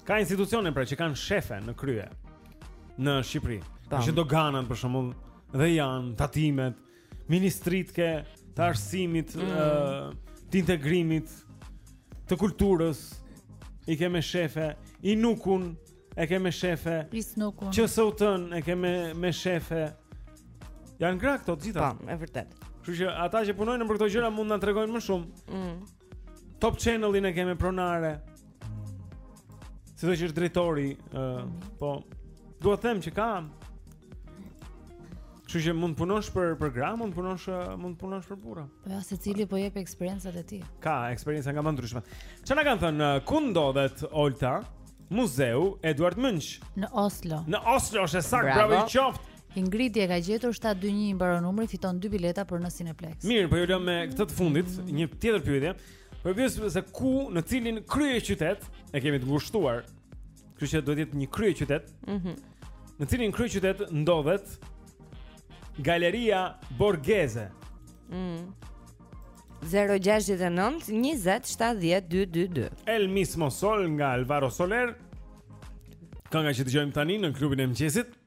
Ka institucione pra që kanë shefe në krye në Shqipëri. Që doganën për shembull dhe janë tatimet. ministritë ke, të arsimit, mm. uh, të integrimit, të kulturës, i ke me shefe, INUK-un, e ke me shefe, INUK-un, QSUT-ën, e ke me shefe, janë gra këto të gjitha. Po, e vërtet. Kështu që ata që punojnë nëpër këto gjëra mund na tregojnë më shumë. Mm. Top Channel-in e kemi pronare Sido që është drejtori uh, Po dua të them që ka Kështu që mund të punosh për për gra, mund punosh mund punosh për burra. Po ja, secili po jep eksperiencat e tij. Ka eksperienca nga më të ndryshme. Çfarë na kanë thënë ku ndodhet Olta? Muzeu Eduard Munch në Oslo. Në Oslo është saktë, bravo i qoftë. Ingridi e ka gjetur 721 i mbaron numri, fiton dy bileta për në Cineplex. Mirë, po ju lëmë me këtë të fundit, një tjetër pyetje. Po jo se ku në cilin kryeqytet e kemi të ngushtuar. Kështu që duhet të jetë një kryeqytet. Mhm. Mm në cilin kryeqytet ndodhet Galeria Borghese? Mhm. Mm 069 20 70 222. El mismo sol nga Alvaro Soler. Kënga që dëgjojmë tani në klubin e mëngjesit.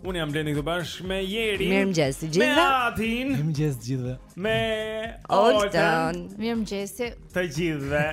Unë jam Blendi këtu bashkë me Jerin. Mirëmëngjes të gjithëve. Me Atin. Mirëmëngjes të gjithëve. Me Oltën. Mirëmëngjes të gjithëve.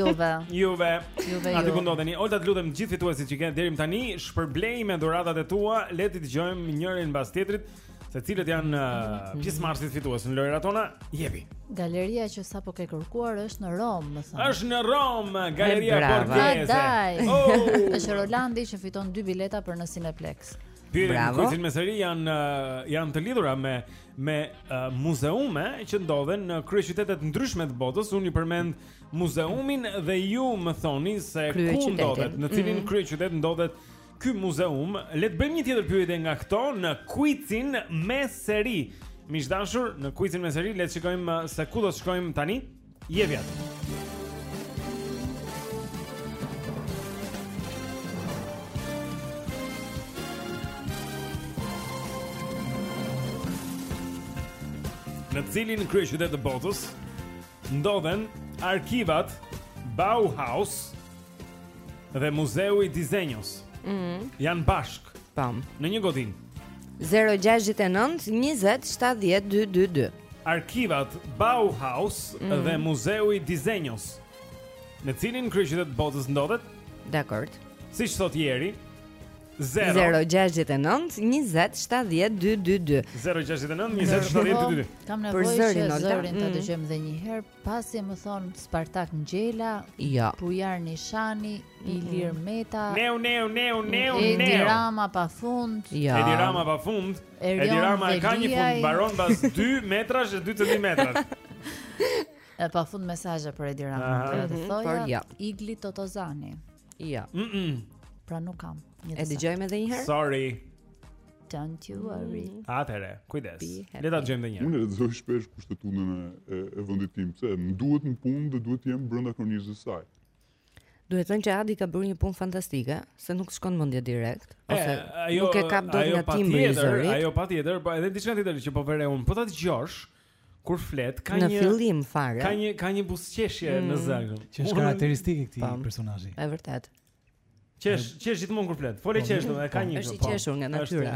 Juve. Juve. Juve. Aty ku ndodheni? Olta, të lutem gjithë fituesit që kanë deri më tani, shpërblej me dhuratat e tua. Le të dëgjojmë njërin mbas tjetrit se cilët janë uh, pjesëmarrësit fitues në lojërat tona. Jepi. Galeria që sapo ke kërkuar është në Romë, më thonë. Është në Romë, Galeria Borghese. Oh! Është Rolandi që fiton dy bileta për në Cineplex. Pyetjet kuicin me seri janë uh, janë të lidhura me me uh, muzeume që ndodhen në kryeqytete të ndryshme të botës. Unë ju përmend muzeumin dhe ju më thoni se ku ndodhet, në cilin mm -hmm. kryeqytet ndodhet ky muzeum. Le të bëjmë një tjetër pyetje nga këto në kuicin me seri. Miq të dashur, në kuicin me seri le të shikojmë uh, se ku do të shkojmë tani. Ja vjen. Në cilin kryeqytet të botës ndodhen arkivat Bauhaus dhe Muzeu i Dizenjos. Mhm. Mm Janë bashkë. Pam. Në një godinë. 069 20 70 222. Arkivat Bauhaus mm -hmm. dhe Muzeu i Dizenjos. Në cilin kryeqytet të botës ndodhet? Dakord. Siç thotë Jeri, 0-6-9-27-12-2 Kam nevojë që zërin ta dëgjojmë dhe njëherë Pasi më thonë Spartak Ngjela, ja. Bujar Nishani, mm -hmm. Ilir Meta. Neu neu neu neu neu. Edi Rama pa fund. Ja. Edi Rama pa fund. Edi Rama ka një fund mbaron pas 2 metrash e 2 cm. E pa fund mesazhe për Edi Rama, uh -huh. të mhm. thoja. Por ja. Igli Totozani. Jo. Mm -mm. Pra nuk kam. E dëgjojmë edhe një herë. Sorry. Don't you worry. Mm. Atëre, kujdes. Le ta dëgjojmë edhe një herë. Unë lexoj shpesh kushtetutën e, e, e vendit tim, se më duhet në punë dhe duhet të jem brenda kornizës së saj. Duhet thënë që Adi ka bërë një punë fantastike, se nuk shkon mendja direkt, ose e, ajo, nuk e kap dot nga timbri i zërit. Ajo patjetër, po edhe diçka tjetër që po vëre unë, po ta dëgjosh, kur flet ka një Në fillim fare. Ka një ka një buzëqeshje mm. në zë. Që është karakteristike e këtij po. personazhi. Është vërtet. Qesh, qesh gjithmonë kur flet. Fole po, qesh do, e ka po, një. Është i qeshur nga natyra.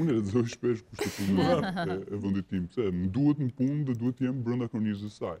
Unë lexoj shpesh kushtetutën e vendit tim, se më duhet në punë dhe duhet të jem brenda kornizës së saj.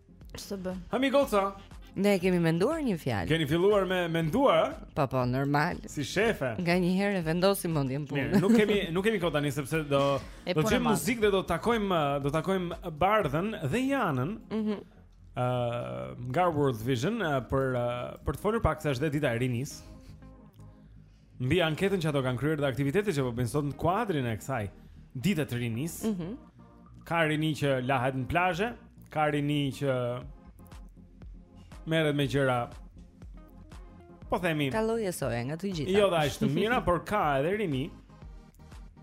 Ç'të bën? Ha mi goca. Ne kemi menduar një fjalë. Keni filluar me menduar? Po po, normal. Si shefe. Nga një herë e vendosim mendjen në punë. Mirë, nuk kemi nuk kemi kohë tani sepse do do dëgjojmë muzikë dhe do takojmë do takojmë Bardhën dhe Janën. Mhm. Mm uh, nga World Vision uh, për uh, për të folur pak se është dhe dita e rinisë. Mbi anketën që ato kanë kryer dhe aktivitetet që po bëjnë sot në kuadrin e kësaj dite të rinisë. Mhm. Mm ka rini që lahet në plazhe, ka rini që merret me gjëra po themi. Ka lloje-soje nga të gjitha. Jo dhe aq të mira, por ka edhe rini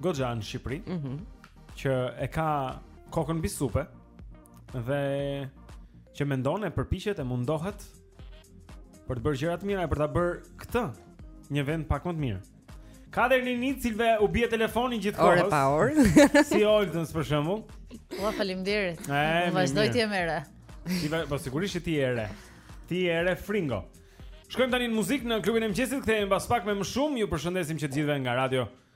goxha në Shqipëri. Mhm. Mm që e ka kokën mbi supe dhe që mendon e përpiqet e mundohet Për të bërë gjëra të mira e për ta bërë këtë një vend pak më të mirë. Ka dhe njerëz të cilëve u bie telefoni gjithë kohës Orë e pa orë Si Oltës për shembull Ua faleminderit Më vazhdo ti je më e re Po sigurisht që ti je e re Ti je e re fringo Shkojmë tani në muzikë në klubin e mëngjesit Kthehemi pas pak me më shumë Ju përshëndesim që të gjithëve nga radio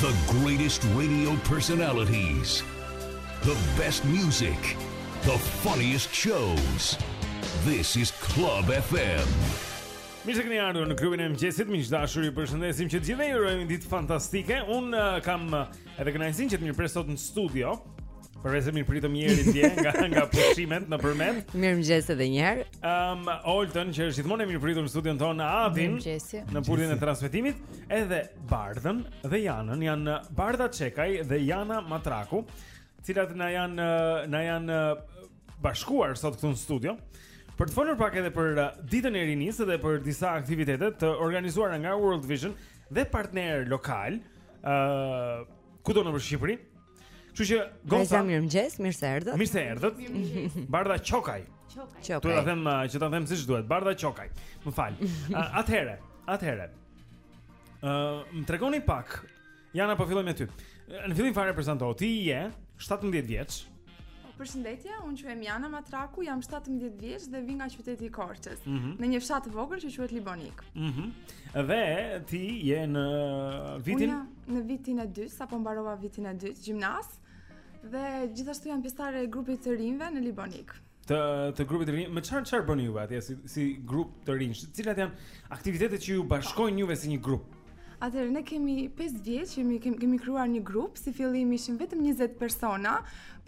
The greatest radio personalities. The best music. The funniest shows. This is Club FM. Mirë se keni ardhur në klubin e mëngjesit, miq të dashur, ju përshëndesim që të gjithë ju urojmë një ditë fantastike. Unë uh, kam uh, Edhe kënaqësinë që të mirëpres sot në studio. Përveç se mirëpritëm Enjin dje nga nga pushimet në Përmet. Mirëmëngjes edhe një herë. Ëm um, Oltën që është gjithmonë e mirëpritur në studion tonë, Adin në pultin e transmetimit, edhe Bardhën dhe Janën janë Bardha Çekaj dhe Jana Matraku, të cilat na janë na janë bashkuar sot këtu në studio. Për të folur pak edhe për uh, ditën e rinisë dhe për disa aktivitete të organizuara nga World Vision dhe partnerë lokalë, Ë, uh, kudo nëpër Shqipëri? Kështu që goca. Ju mirëmëngjes, mirë se erdhët. Mirë se erdhët. Bardha Çokaj. Çokaj. Do ta them, që ta them siç duhet, Bardha Çokaj. Më fal. Atëherë, atëherë. Ë, më tregoni pak. Jana po filloj me ty. Në fillim fare prezanto, ti je 17 vjeç, Përshëndetje, unë quhem Jana Matraku, jam 17 vjeç dhe vij nga qyteti i Korçës, mm -hmm. në një fshat të vogël që quhet Libonik. Mhm. Mm dhe ti je në vitin Unë në vitin e dytë, sapo mbarova vitin e dytë gjimnaz dhe gjithashtu jam pjesëtare e grupit të rinjve në Libonik. të të grupit të rinj. Me çfarë çfarë bëni ju atje si si grup të rinj? Cilat janë aktivitetet që ju bashkojnë juve si një grup? Atëherë ne kemi 5 vjet që kemi kemi, kemi krijuar një grup, si fillim ishim vetëm 20 persona,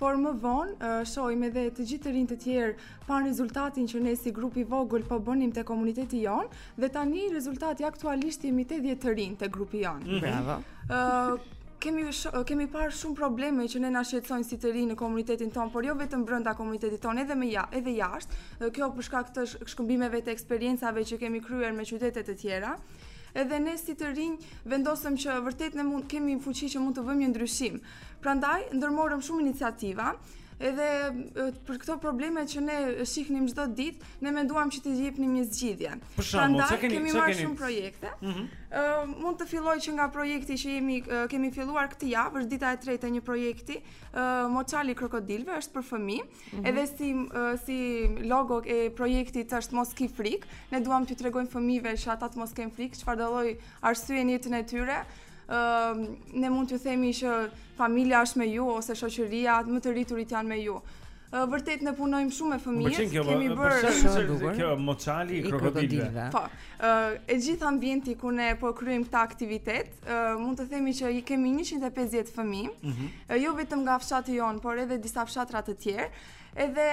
por më vonë uh, shohim edhe të gjithë të rinjtë të tjerë panë rezultatin që ne si grup i vogël po bënim te komuniteti jon, Dhe tani rezultati aktualisht jemi 80 të rinj te grupi jon. Mm -hmm. Bravo. Ë uh, kemi kemi parë shumë probleme që ne na shqetësojnë si të rinj në komunitetin ton, por jo vetëm brenda komunitetit ton, edhe më ja, edhe jashtë. Kjo për shkak të shkëmbimeve të eksperiencave që kemi kryer me qytete të tjera. Edhe ne si të rinj vendosëm që vërtet ne mund kemi fuqi që mund të bëjmë një ndryshim. Prandaj ndërmorëm shumë iniciativa, edhe për këto probleme që ne shihnim çdo ditë, Ne menduam që të jepnim një zgjidhje. Prandaj kemi marrë shumë projekte. Ëh, mhm. uh, mund të filloj që nga projekti që jemi uh, kemi filluar këtë javë, është dita e tretë e një projekti, uh, Moçali i krokodilve është për fëmijë. Mm -hmm. Edhe si uh, si logo e projektit është mos ki frik. Ne duam t'i tregojmë fëmijëve që ata të mos kenë frik, çfarëdo lloj arsye në jetën e tyre. ne mund t'ju themi që familja është me ju ose shoqëria, më të rriturit janë me ju. Vërtet ne punojmë shumë me fëmijët, kemi bërë shumë kjo moçali i krokodilëve. Po. E gjithë ambienti ku ne po kryejmë këtë aktivitet, mund të themi që i kemi 150 fëmijë, mhm. jo vetëm nga fshati jon, por edhe disa fshatra të tjerë. Edhe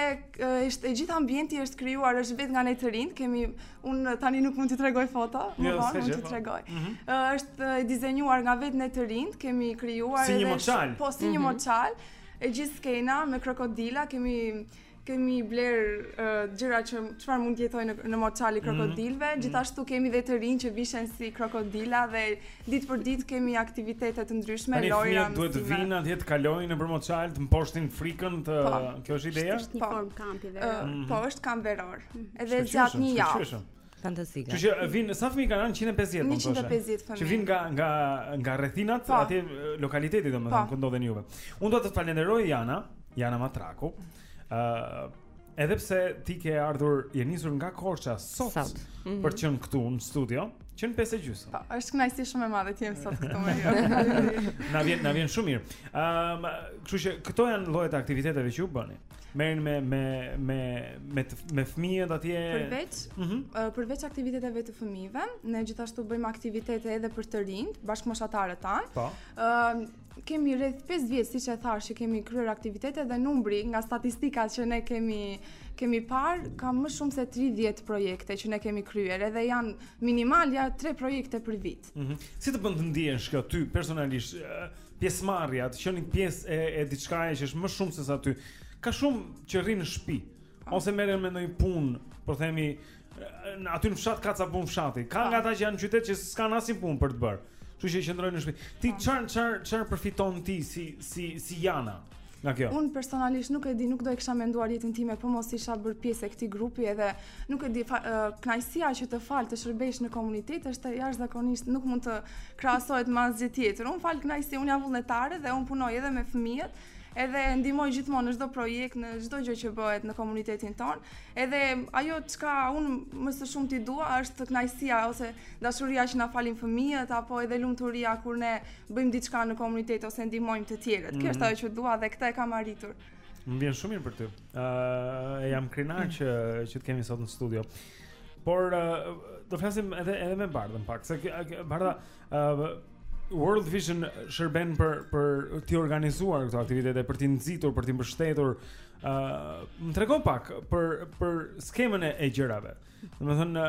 është e gjithë ambienti është krijuar është vetë nga ne të rinjtë. Kemi un tani nuk mund t'i tregoj foto, më jo, vonë mund t'i po. tregoj. Mm -hmm. Është e dizenjuar nga vetë ne të rinjtë, kemi krijuar si edhe një moçal. Po si mm -hmm. një mhm. moçal. E gjithë skena me krokodila, kemi kemi bler uh, gjëra që çfarë mund të jetojë në, në moçal i mhm. krokodilëve. Mm -hmm. Gjithashtu kemi dhe të rinj që vishen si krokodila dhe Ditë për ditë kemi aktivitete të ndryshme, lojëra, mësime. Tani duhet të vinë atje të kalojnë nëpër moçal, të mposhtin frikën të, po, kjo është ideja. Është një po. formë kampi veror. Uh, mm -hmm. Po është kamp veror. Mm -hmm. Edhe gjatë një javë. Fantastike. Që vin, sa fëmijë kanë? 150 më thoshë. 150 fëmijë. Që vin nga nga nga rrethinat po. atje lokaliteti domethënë po. ku ndodheni juve. Unë dua të falenderoj Jana, Jana Matraku. ë uh, Edhe pse ti ke ardhur, je nisur nga Korça sot, sot. Mm -hmm. për të qenë këtu në studio, që në 5 e gjysmë. Po, është kënaqësi shumë e madhe të jem sot këtu me ju. na vjen na vjen shumë mirë. Ëm, um, kështu që këto janë llojet e aktiviteteve që ju bëni. Merreni me me me me të, me fëmijët atje. Përveç, mm -hmm. uh, përveç aktiviteteve të fëmijëve, ne gjithashtu bëjmë aktivitete edhe për të rinjt, bashkëmoshatarët tan. Po. Ëm, um, Kemi rreth 5 vjet siç e thash që kemi kryer aktivitete dhe numri nga statistikat që ne kemi kemi parë ka më shumë se 30 projekte që ne kemi kryer edhe janë minimalja 3 projekte për vit. Mm -hmm. Si të bën të ndihesh kjo ty personalisht pjesëmarrja, të qenit pjesë e e diçkaje që është më shumë se sa ty. Ka shumë që rrin në shtëpi. Ose merren me ndonjë punë, po themi aty në fshat ka ca punë fshati. Ka nga ata që janë në qytet që s'kan asnjë punë për të bërë. Kështu që qëndrojnë në shtëpi. Ti çan çan çan përfiton ti si si si Jana? Nga kjo. Unë personalisht nuk e di, nuk do e kisha menduar jetën time po mos të isha bërë pjesë e këtij grupi edhe nuk e di kënaqësia që të fal të shërbesh në komunitet është jashtëzakonisht nuk mund të krahasohet me asgjë tjetër. Më fal kënaqësi, unë jam vullnetare dhe unë punoj edhe me fëmijët edhe e ndihmoj gjithmonë në çdo projekt, në çdo gjë që bëhet në komunitetin tonë. Edhe ajo çka un më së shumti dua është kënaqësia ose dashuria që na falin fëmijët apo edhe lumturia kur ne bëjmë diçka në komunitet ose ndihmojmë të tjerët. Mm -hmm. Kjo është mhm. ajo që dua dhe këtë e kam arritur. Më vjen shumë mirë për ty. Ëh, uh, jam krenar mm. që që të kemi sot në studio. Por uh, do flasim edhe edhe me Bardhën pak, se Bardha Uh, World Vision shërben për për të organizuar këto aktivitete, për të nxitur, për të mbështetur. ë uh, Më trego pak për për skemën e gjërave. Domethënë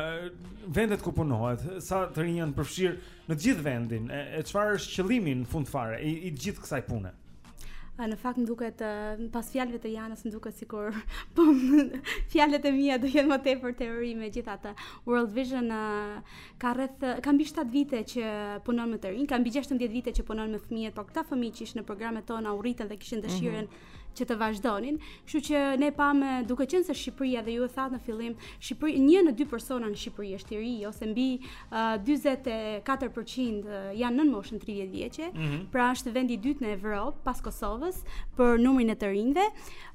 vendet ku punohet, sa të rinj janë përfshirë në të gjithë vendin, e çfarë është qëllimi në fund fare i, i gjithë kësaj pune? në fakt më duket pas fjalëve të Janës më duket sikur po fjalët e mia do jenë më tepër teori megjithatë. World Vision ka rreth ka mbi 7 vite që punon me të rinj, ka mbi 16 vite që punon me fëmijët, por këta fëmijë që ishin në programet tona u rritën dhe kishin mhm. dëshirën mm -hmm që të vazhdonin. Kështu që ne pamë duke qenë se Shqipëria dhe ju e thatë në fillim, Shqipëri një në dy persona në Shqipëri është i ri ose mbi uh, 44% janë nën moshën 30 vjeçe, mm -hmm. pra është vendi i dytë në Evropë pas Kosovës për numrin e të rinjve.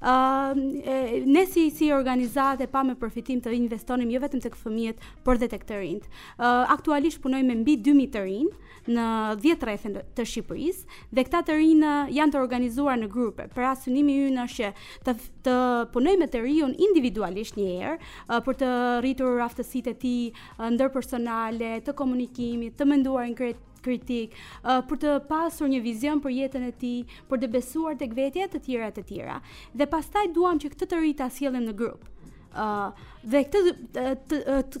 Ë uh, ne si si organizatë pamë me përfitim të investonim jo vetëm tek fëmijët, por dhe tek të rinjtë. Uh, aktualisht punojmë me mbi 2000 të rinj në 10 rrethe të Shqipërisë dhe këta të rinj janë të organizuar në grupe. Pra synimi ynë është që të të punojmë me të riun individualisht njëherë uh, për të rritur aftësitë e tij uh, ndërpersonale, të komunikimit, të menduarit kreativ kritik, uh, për të pasur një vizion për jetën e tij, për të besuar tek vetja e të tjera të tjera. Dhe pastaj duam që këtë të ri ta sjellim në grup. Uh, dhe këtë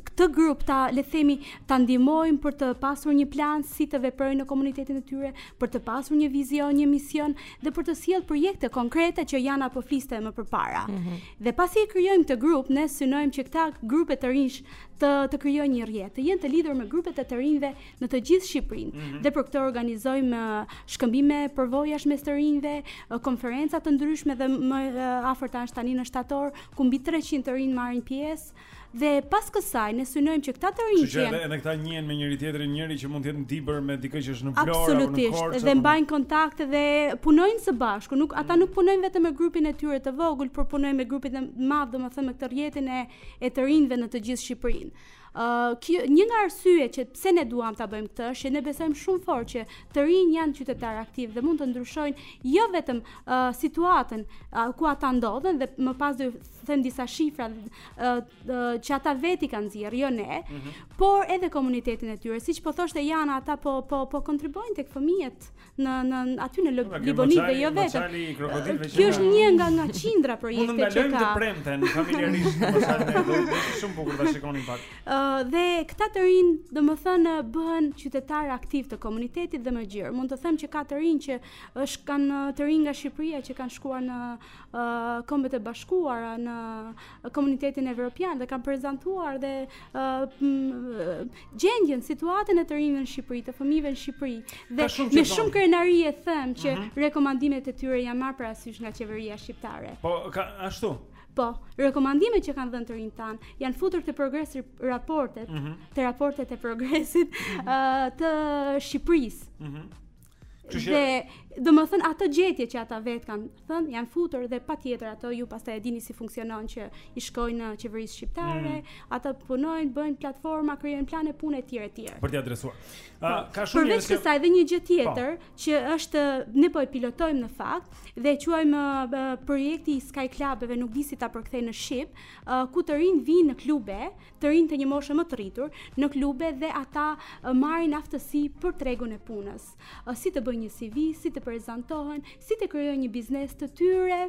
këtë grup ta le të themi ta ndihmojmë për të pasur një plan si të veprojnë në komunitetin e tyre, për të pasur një vizion, një mision dhe për të sjellë projekte konkrete që Jana po fliste më përpara. Mm -hmm. Dhe pasi e krijojmë këtë grup, ne synojmë që këta grupe të rinj të të krijojnë një rrjet, të jenë të lidhur me grupet e të rinjve në të gjithë Shqipërinë. Mm -hmm. Dhe për këtë organizojmë uh, shkëmbime përvojash mes të rinjve, uh, konferenca të ndryshme dhe më uh, e afërta është tani në shtator, ku mbi 300 të rinj marrin pjesë. Dhe pas kësaj ne synojmë që këta të rinj që janë edhe këta njihen me njëri tjetrin, njëri që mund të jetë në Dibër me dikë që është në Vlorë apo në Korçë. Absolutisht, dhe mbajnë kontakte dhe punojnë së bashku. Nuk ata nuk punojnë vetëm me grupin e tyre të vogël, por punojnë me grupin e madh, domethënë me këtë rrjetin e e të rinjve në të gjithë Shqipërinë. Uh, një nga arsyet që pse ne duam ta bëjmë këtë është që ne besojmë shumë fort që të rinjtë janë qytetarë aktivë dhe mund të ndryshojnë jo vetëm uh, situatën uh, ku ata ndodhen dhe më pas do them disa shifra uh, uh, që ata vetë i kanë nxjerrë, jo ne, mm -hmm. por edhe komunitetin e tyre. Siç po thoshte Jana, ata po po po kontribuojnë tek fëmijët. në në aty në Libonik dhe jo vetëm. Kjo është një nga nga qindra projekte që ka. Mund të ndalojmë të premten familjarisht në Moçalin e Libonikut, është shumë bukur ta shikoni pak. Ë dhe këta të rinj, domethënë bëhen qytetarë aktivë të komunitetit dhe më gjerë. Mund të them që ka të rinj që është kanë të rinj nga Shqipëria që kanë shkuar në ë kombet e bashkuara në komunitetin evropian dhe kanë prezantuar dhe ë gjendjen, situatën e të rinjve në Shqipëri, të fëmijëve në Shqipëri dhe me shumë krenari e them që mm -hmm. rekomandimet e tyre janë marrë parasysh nga qeveria shqiptare. Po ka ashtu. Po, rekomandimet që kanë dhënë të rinjtë tanë janë futur te progres raportet, mm -hmm. te raportet e progresit mm -hmm. uh, të Shqipërisë. Mm -hmm. Dhe, domethënë, ato gjetje që ata vetë kanë thënë, janë futur dhe patjetër ato, ju pastaj e dini si funksionon që i shkojnë qeverisë shqiptare, mm. ata punojnë, bëjnë platforma, krijojnë plane pune e tjerë e tjerë. Për t'ia adresuar. Po, ka shumë përveç kësaj dhe një gjë tjetër, pa. Po. që është, ne po e pilotojmë në fakt, dhe e quajmë uh, projekti i Sky Club-eve, nuk di si ta përkthej në shqip, uh, ku të rinj vijnë në klube, të rinjtë të një moshe më të rritur në klube dhe ata marrin aftësi për tregun e punës. Si të bëjnë një CV, si të prezantohen, si të krijojnë një biznes të tyre,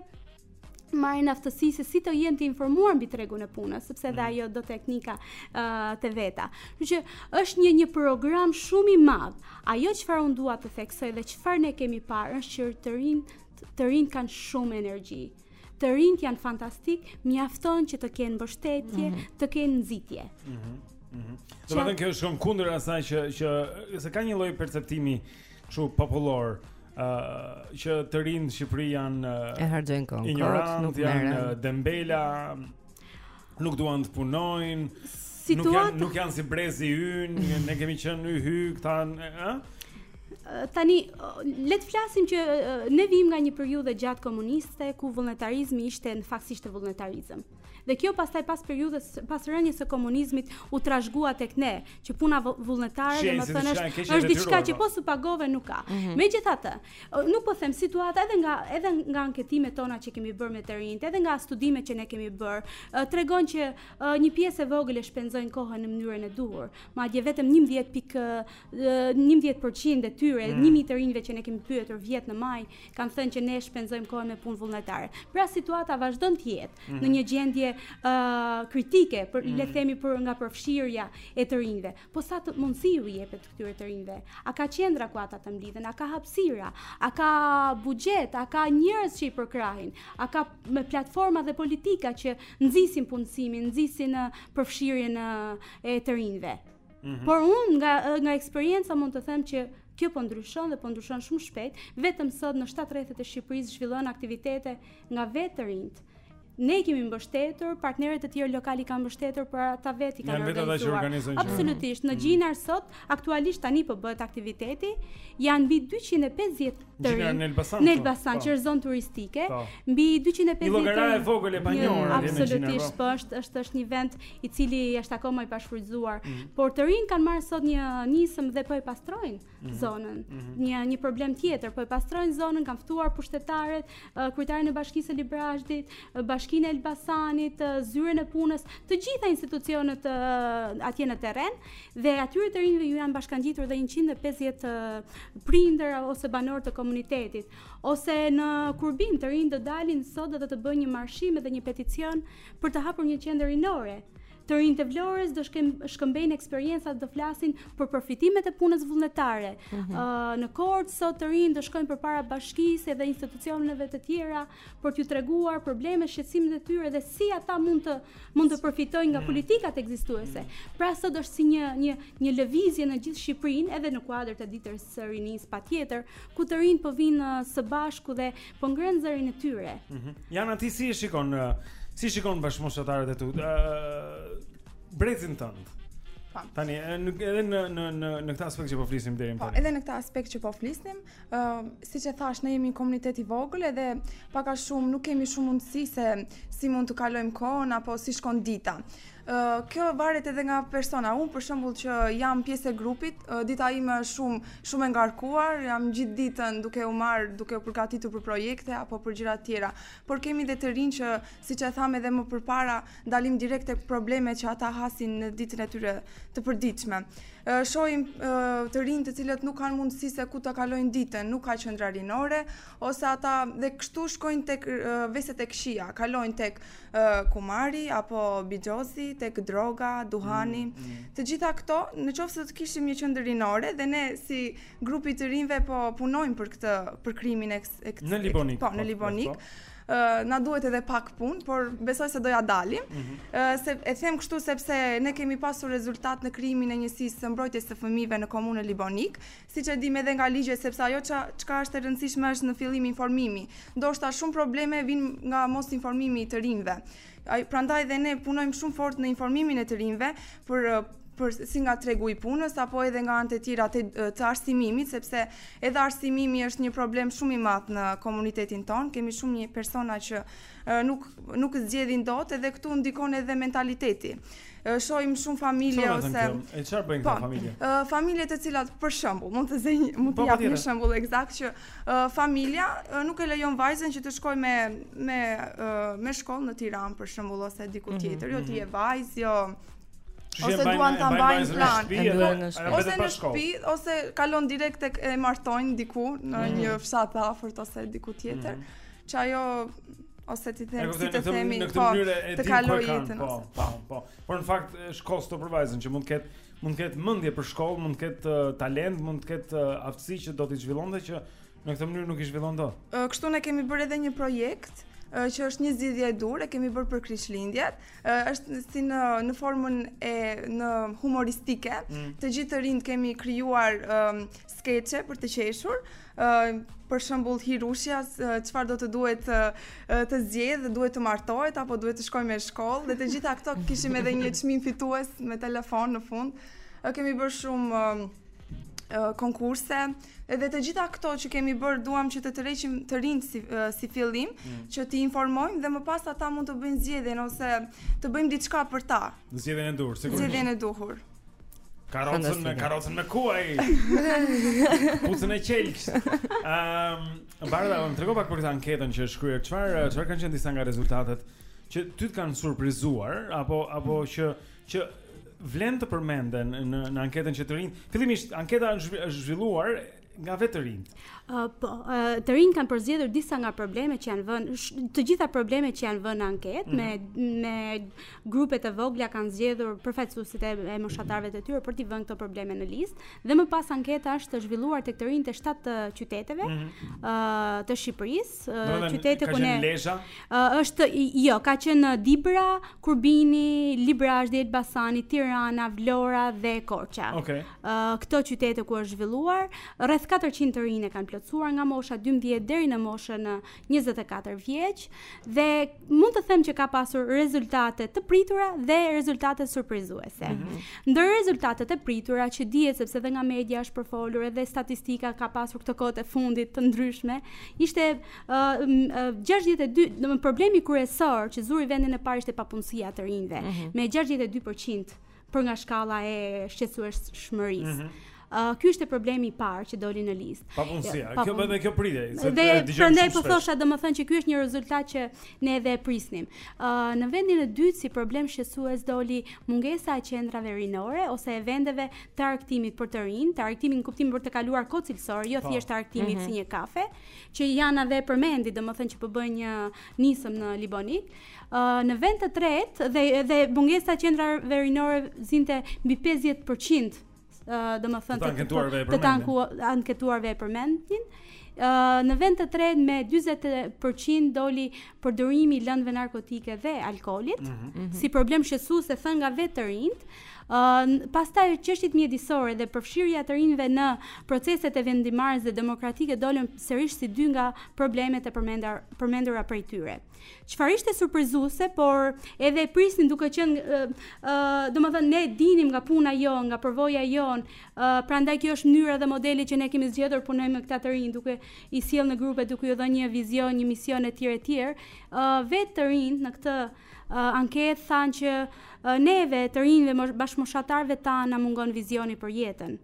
marrin aftësi se si të jenë të informuar mbi tregun e punës, sepse dhe mm. ajo do teknika uh, të veta. Kështu që është një një program shumë i madh. Ajo çfarë unë dua të theksoj dhe çfarë ne kemi parë është që të rinjtë të rinjtë kanë shumë energji. të rinjtë janë fantastikë, mjafton që të kenë mbështetje, mm -hmm. të kenë nxitje. Mhm. Mm mhm. Mm Domethënë kjo është, shkon kundër asaj që që se ka një lloj perceptimi kështu popullor, ë uh, që të rinjtë në Shqipëri janë uh, e harxojnë kohën, nuk merren. Janë uh, dembela, Nuk duan të punojnë. Situata... Nuk janë nuk janë si brezi ynë, ne kemi qenë yhy këta, ë? Tani le të flasim që ne vijmë nga një periudhë e gjatë komuniste ku vullnetarizmi ishte në fakt s'ishte vullnetarizëm. Dhe kjo pastaj pas periudhës pas rënies së komunizmit u trashëgua tek ne, që puna vullnetare domethënë është është diçka që po s'u pagove nuk ka. Mm -hmm. Megjithatë, Nuk po them situata edhe nga edhe nga anketimet tona që kemi bërë me të rinjtë, edhe nga studimet që ne kemi bërë, tregon që një pjesë e vogël e shpenzojnë kohën në mënyrën e duhur. Madje vetëm 11 pikë 11% e tyre, mm. 1000 të rinjve që ne kemi pyetur vjet në maj, kanë thënë që ne shpenzojmë kohën me punë vullnetare. Pra situata vazhdon të jetë mm. në një gjendje uh, kritike, për mm. le të themi për nga përfshirja e të rinjve. Po sa të mundësi u jepet këtyre të rinjve. A ka qendra ku ata të mblidhen, a ka hapësira, a ka buxhet, a ka njerëz që i përkrahin, a ka me platforma dhe politika që nxisin punësimin, nxisin uh, përfshirjen uh, e të rinjve. Mm -hmm. Por unë nga uh, nga eksperienca mund të them që kjo po ndryshon dhe po ndryshon shumë shpejt, vetëm sot në 7 rrethet e Shqipërisë zhvillohen aktivitete nga vetë të rinjtë. Ne kemi mbështetur, partnerët e tjerë lokalë i kanë mbështetur, por ata vetë i kanë organizuar. Janë vetë ata që organizojnë. Absolutisht, në mm. Gjinar sot, aktualisht tani po bëhet aktiviteti, janë mbi 250 të rinj. Në Elbasan, në Elbasan, po. që është zonë turistike, po. mbi 250 të rinj. Llogara e vogël e panjohur atje në Gjinar. Absolutisht, po. po është është është një vend i cili është akoma i pashfrytëzuar, mm. por të rinjtë kanë marrë sot një nismë dhe po e pastrojnë. Mhm. zonën. Mm -hmm. Një një problem tjetër, po e pastrojnë zonën, kanë ftuar pushtetarët, kryetarin e bashkisë së Librazhdit, bashkinë e Elbasanit, zyrën e punës, të gjitha institucionet atje në terren dhe atyre të rinjve ju janë bashkangjitur dhe 150 prindër ose banorë të komunitetit ose në Kurbin të rinjtë do dalin sot dhe të bëjnë një marshim dhe një peticion për të hapur një qendër rinore Të rinjtë e Vlorës do shkëmbejnë eksperiencat do flasin për përfitimet e punës vullnetare. Mm -hmm. uh, në Korçë sot të rinjtë do shkojnë përpara bashkisë dhe institucioneve të tjera për t'ju treguar problemet, shqetësimet e tyre dhe si ata mund të mund të përfitojnë nga politikat ekzistuese. Pra sot është si një një një lëvizje në gjithë Shqipërinë edhe në kuadër të ditës së rinisë patjetër, ku të rinjtë po vijnë së bashku dhe po ngrenë zërin e tyre. Mm -hmm. Jana, ti si e shikon, uh, si shikon bashkëmoshatarët e tu, uh, brezin tëndë? Po. Tani edhe në në në në këtë aspekt që po flisnim deri më po, tani. Po, edhe në këtë aspekt që po flisnim, ë uh, siç e thashë, ne jemi një komunitet i vogël edhe pak a shumë nuk kemi shumë mundësi se si mund të kalojmë kohën apo si shkon dita. Kjo varet edhe nga persona. Unë për shembull që jam pjesë e grupit, dita ime është shumë shumë e ngarkuar, jam gjithë ditën duke u marrë, duke u përgatitur për projekte apo për gjëra të tjera. Por kemi edhe të rinj që, siç e thamë edhe më përpara, dalim direkt tek problemet që ata hasin në ditën e tyre të përditshme. Shohim të rinj të cilët nuk kanë mundësi se ku ta kalojnë ditën, nuk ka qendra rinore Ose ata dhe kështu shkojnë tek veset e këqija, kalojnë tek kumari apo bixhozi, tek droga, duhani. Mm, mm. Të gjitha këto, në qoftë se do të kishim një qendër rinore dhe ne si grup i të rinjve po punojmë për këtë për krijimin e kësaj në Libonik. Po, në po, Libonik. Po, po. Uh, na duhet edhe pak punë, por besoj se do ia dalim. Mm -hmm. uh, se e them kështu sepse ne kemi pasur rezultat në krijimin e njësisë së mbrojtjes së fëmijëve në komunën Libonik. Siç e dimë edhe nga ligjet sepse ajo ça çka është e rëndësishme është në fillim informimi. Ndoshta shumë probleme vijnë nga mosinformimi i të rinjve. Ai prandaj dhe ne punojmë shumë fort në informimin e të rinjve për për si nga tregu i punës apo edhe nga anë të tjera të, të arsimimit sepse edhe arsimimi është një problem shumë i madh në komunitetin tonë. Kemi shumë persona që nuk nuk zgjedhin dot edhe këtu ndikon edhe mentaliteti. Shohim shumë familje Që ose e çfarë bëjnë këto po, familje? Familje të cilat për shembull, mund të zëj mund të po, jap një shembull ekzakt që familja nuk e lejon vajzën që të shkojë me me me shkollë në Tiranë për shembull ose diku mhm, tjetër, jo ti je mhm. vajzë, jo ose duan ta mbajnë pranë ose në shtëpi ose kalon direkt tek e martojnë diku në mhm. një fshat afër ose diku tjetër Që ajo ose ta them si të themi në këtë po, mënyrë e të kalojë jetën. Po, po, po. Por në fakt është kosto për vajzën që mund të ketë mund të ketë mendje për shkollë, mund të ketë uh, talent, mund të ketë uh, aftësi që do t'i zhvillonte që në këtë mënyrë nuk i zhvillon dot. Uh, kështu ne kemi bërë edhe një projekt që është një zgjedhje e duhur, e kemi bërë për Krishtlindjet, është si në në formën e në humoristike. Mm. Të gjithë të rinjtë kemi krijuar um, skeçe për të qeshur, për shembull Hirushja, çfarë do të duhet të, të zgjedhë, duhet të martohet apo duhet të shkojë me shkollë dhe të gjitha këto kishim edhe një çmim fitues me telefon në fund. Kemi bërë shumë konkurse edhe të gjitha këto që kemi bërë duam që të tërheqim të rinjtë si, si fillim mm. që t'i informojmë dhe më pas ata mund të bëjnë zgjedhjen ose të bëjmë diçka për ta. Zgjedhjen e duhur, sigurisht. Zgjedhjen e duhur. Karocën me karocën me kuaj. Këpucën e qelqtë. Ehm, um, Bardha, më trego pak për këtë anketën që është kryer. Çfarë çfarë kanë qenë disa nga rezultatet që ty të kanë surprizuar apo apo mm. që që vlen të përmenden në në anketën që të rinj. Fillimisht anketa është zhvilluar nga vetë të rinjtë. Uh, po, uh, të rinjtë kanë përzgjedhur disa nga problemet që janë vënë, të gjitha problemet që janë vënë në anketë mm -hmm. me me grupe të vogla kanë zgjedhur përfaqësuesit e, e moshatarëve të tyre për t'i vënë këto probleme në listë dhe më pas anketa është zhvilluar tek të rinjtë e shtatë qyteteve mm -hmm. uh, të Shqipërisë qytete ku ne është jo ka qenë Dibra, Kurbini, Librazhdi, Elbasani, Tirana, Vlora dhe Korça. Okej. Okay. Këto qytete ku është zhvilluar, rreth 400 të rinj e kanë plotësuar nga mosha 12 deri në moshën 24 vjeç dhe mund të them që ka pasur rezultate të pritura dhe rezultate surprizuese. Mm -hmm. Ndër rezultatet e pritura që dihet sepse edhe nga media është përfolur edhe statistika ka pasur këto kohët e fundit të ndryshme, ishte uh, uh, 62, domethënë problemi kryesor që zuri vendin e parë ishte papunësia e të rinjve mm -hmm. me 62% për nga shkalla e shqetësueshmërisë. Mm -hmm. Uh, ky ishte problemi i parë që doli në listë. Papunësia, pa kjo bëhet kjo pritje. Dhe prandaj po thosha domethënë që ky është një rezultat që ne edhe e prisnim. Uh, në vendin e dytë si problem shqetësues doli mungesa e qendrave rinore ose e vendeve të argëtimit për të rinj, të argëtimit në kuptim për të kaluar kohë cilësore, jo po. thjesht argëtimit mm -hmm. si një kafe, që janë edhe përmendi domethënë që po bëjnë një nismë në Libonik. Në vend të tretë dhe dhe mungesa e qendrave rinore zinte mbi 50% domethënë të anketuarve e përmendin. Të anketuarve e përmendin. Në vend të tretë me 40% doli përdorimi i lëndëve narkotike dhe alkoolit mm -hmm. si problem shqetësues e thënë nga vetë të rinjtë. Ë pastaj çështjet mjedisore dhe përfshirja e të rinjve në proceset e vendimmarrjes dhe demokratike dolën sërish si dy nga problemet e përmendura përmendura prej tyre. Çfarë ishte surprizuese, por edhe e prisnim duke qenë ë uh, uh, domethënë ne dinim nga puna jonë, nga përvoja jonë, uh, prandaj kjo është mënyra dhe modeli që ne kemi zgjedhur të punojmë me këta të rinj duke i sjell në grupe duke iu dhënë një vizion, një mision etj etj. Ë uh, vetë të rinjtë në këtë uh, anketë thanë që uh, neve të rinjve bashkëmoshatarëve tanë na mungon vizioni për jetën.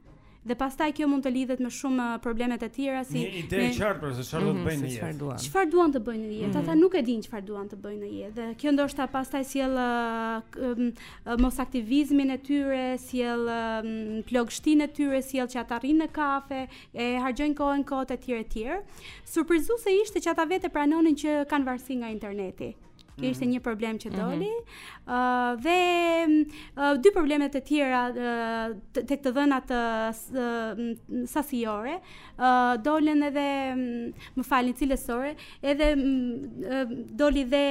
Dhe pastaj kjo mund të lidhet me shumë uh, probleme të tjera si një ide e qartë për se çfarë do të mhm, bëjnë në jetë. Çfarë duan të bëjnë në jetë? Mhm. Ata nuk e dinë çfarë duan të bëjnë në jetë. Dhe kjo ndoshta pastaj sjell uh, um, uh, mos aktivizmin e tyre, sjell um, plogështinë e tyre, sjell që ata rrinë në kafe, e harxhojnë kohën kot e tjera e tjera. Surprizuese ishte që ata vetë pranonin që kanë varësi nga interneti. Kjo ishte mhm. një problem që mhm. doli. Ëh uh, dhe uh, dy probleme të tjera uh, tek të dhënat uh, sasiore, ëh uh, dolën edhe më falni cilësore, edhe uh, doli dhe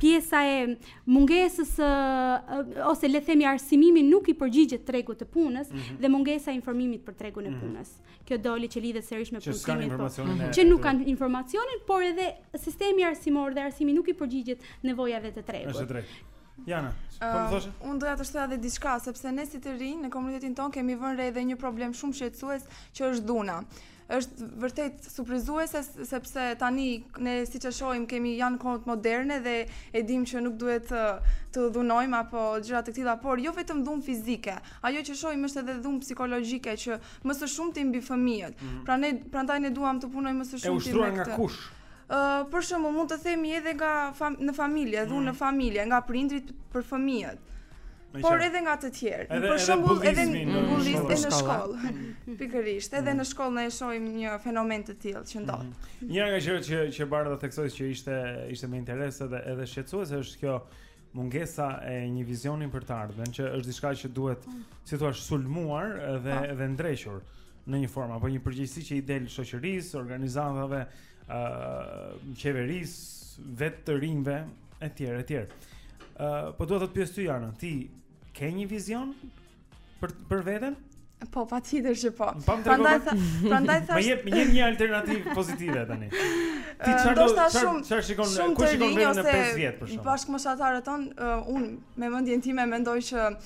pjesa e mungesës uh, ose le të themi arsimimi nuk i përgjigjet tregut të punës mm -hmm. dhe mungesa e informimit për tregun e mhm. punës. kjo doli që lidhet serish me punësimin, po, që nuk kanë informacionin, por edhe sistemi arsimor dhe arsimi nuk i përgjigjet nevojave të tregut. E drejtë. Jana, po më thosh? Uh, unë doja të shtoja edhe diçka, sepse ne si të rinj në komunitetin ton kemi vënë re edhe një problem shumë shqetësues që është dhuna. Është vërtet surprizuese sepse tani ne siç e shohim kemi janë kohët moderne dhe e dimë që nuk duhet të, të dhunojmë apo gjëra të tilla, por jo vetëm dhunë fizike, Ajo që shohim është edhe dhunë psikologjike që më së shumti mbi fëmijët. Mm -hmm. Pra ne prandaj ne duam të punojmë më së shumti me këtë. E ushtruar nga kush? Uh, për shembull mund të themi edhe nga fam në familje, dhunë mm. në familje, nga prindrit për fëmijët por edhe nga të tjerë. Edhe, për shembull, edhe bullizmi në shkollë. Mm. Pikërisht, edhe mm. në shkollë ne e shohim një fenomen të tillë që ndodh. Mm. Një nga gjërat që që Bardha theksoi që ishte ishte më interesante edhe edhe shqetësuese është kjo mungesa e një vizioni për të ardhmen që është diçka që duhet, mm. si të thuash, sulmuar edhe Po. edhe ndrequr në një formë apo një përgjegjësi që i del shoqërisë, organizatave, ë uh, qeverisë, vetë të rinjve etj etj. ë uh, Po dua të pyes ty Jana, ti ke një vizion Për për veten? Po, patjetër që po Prandaj thashë Prandaj thashë Më jep, jep një alternativë pozitive tani Ti çfarë do Ça shikon Shumë të rinj ose bashkëmoshatarët tonë uh, Unë me mendjen time mendoj që uh,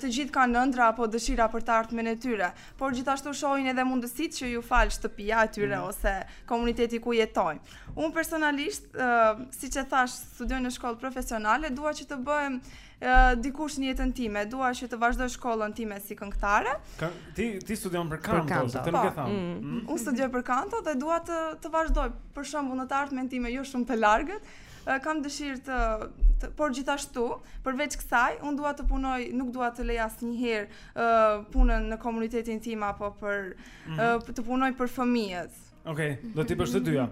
Të gjithë kanë ëndrra apo dëshira për të ardhmen e tyre Por gjithashtu shohin edhe mundësitë që u fal shtëpia e tyre mm. Ose komuniteti ku jetojnë Unë personalisht uh, Siç e thashë studioj në shkollë profesionale Dua që të bëhem dikush në jetën time. Dua që të vazhdoj shkollën time si këngëtare. Ti ti studion për kanto, se nuk e po, thamë. Mm. Mm. Unë studioj për kanto dhe dua të të vazhdoj për shembull në të ardhmen time jo shumë të largët. Kam dëshirë të, të por gjithashtu, përveç kësaj, unë dua të punoj, nuk dua të lej asnjëherë uh, punën në komunitetin tim apo për mm -hmm. uh, të punoj për fëmijët. Okej, okay, do t'i bësh të dyja.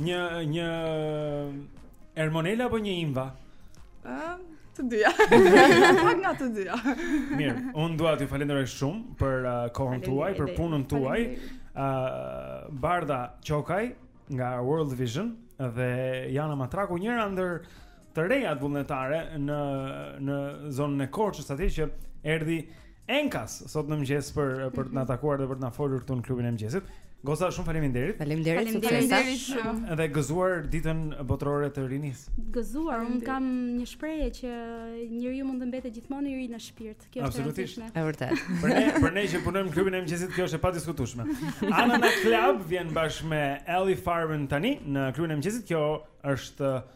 Një një Ermonela apo një Inva? Ëm, të dyja. Pak nga të dyja. Mirë, unë dua t'ju falenderoj shumë për uh, kohën tuaj, për punën tuaj. Ë uh, Bardha Qokaj nga World Vision dhe Jana Matraku, njëra ndër të rejat vullnetare në në zonën e Korçës atje që erdhi enkas sot në mëngjes për për të na takuar dhe për të na folur këtu në klubin e mëngjesit. Goza shumë faleminderit. Faleminderit shumë. Faleminderit shumë. Edhe gëzuar ditën botërore të rinisë. Gëzuar, un kam një shprehje që njeriu mund të mbetet gjithmonë i ri në shpirt. Kjo është e rëndësishme. Është vërtet. Për ne, për ne që punojmë në klubin e mëngjesit, kjo është e padiskutueshme. Ana në klub vjen bashkë me Ellie Farben tani në klubin e mëngjesit. Kjo është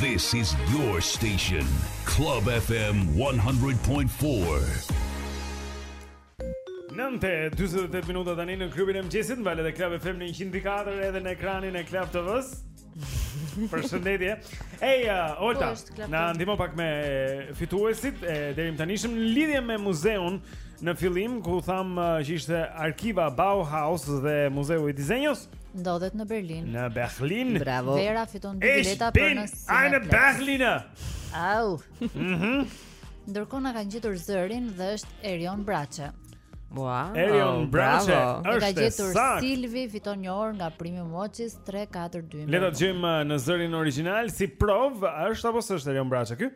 This is your station, Club FM 100.4. 9:48 minuta tani në klubin e mëngjesit në valët e Club FM 100.4 edhe në ekranin e Club TV-s. Përshëndetje. Ej, uh, Olta, po, na ndihmo pak me fituesit e deritanishëm në lidhje me muzeun në fillim ku thamë uh, që ishte arkiva Bauhaus dhe Muzeu i Dizajnit. Ndodhet në Berlin. Në Berlin. Bravo. Vera fiton dy bileta për në Cineplex. Ai në Berlin. Au. Mhm. Ndërkohë na kanë gjetur zërin dhe është Erion Braçe. Wow. Erion oh, Braçe është, ka gjetur saktë. Silvi fiton një orë nga Primi Moçis 342. Le ta dëgjojmë uh, në zërin origjinal si provë, është apo s'është Erion Braçe ky?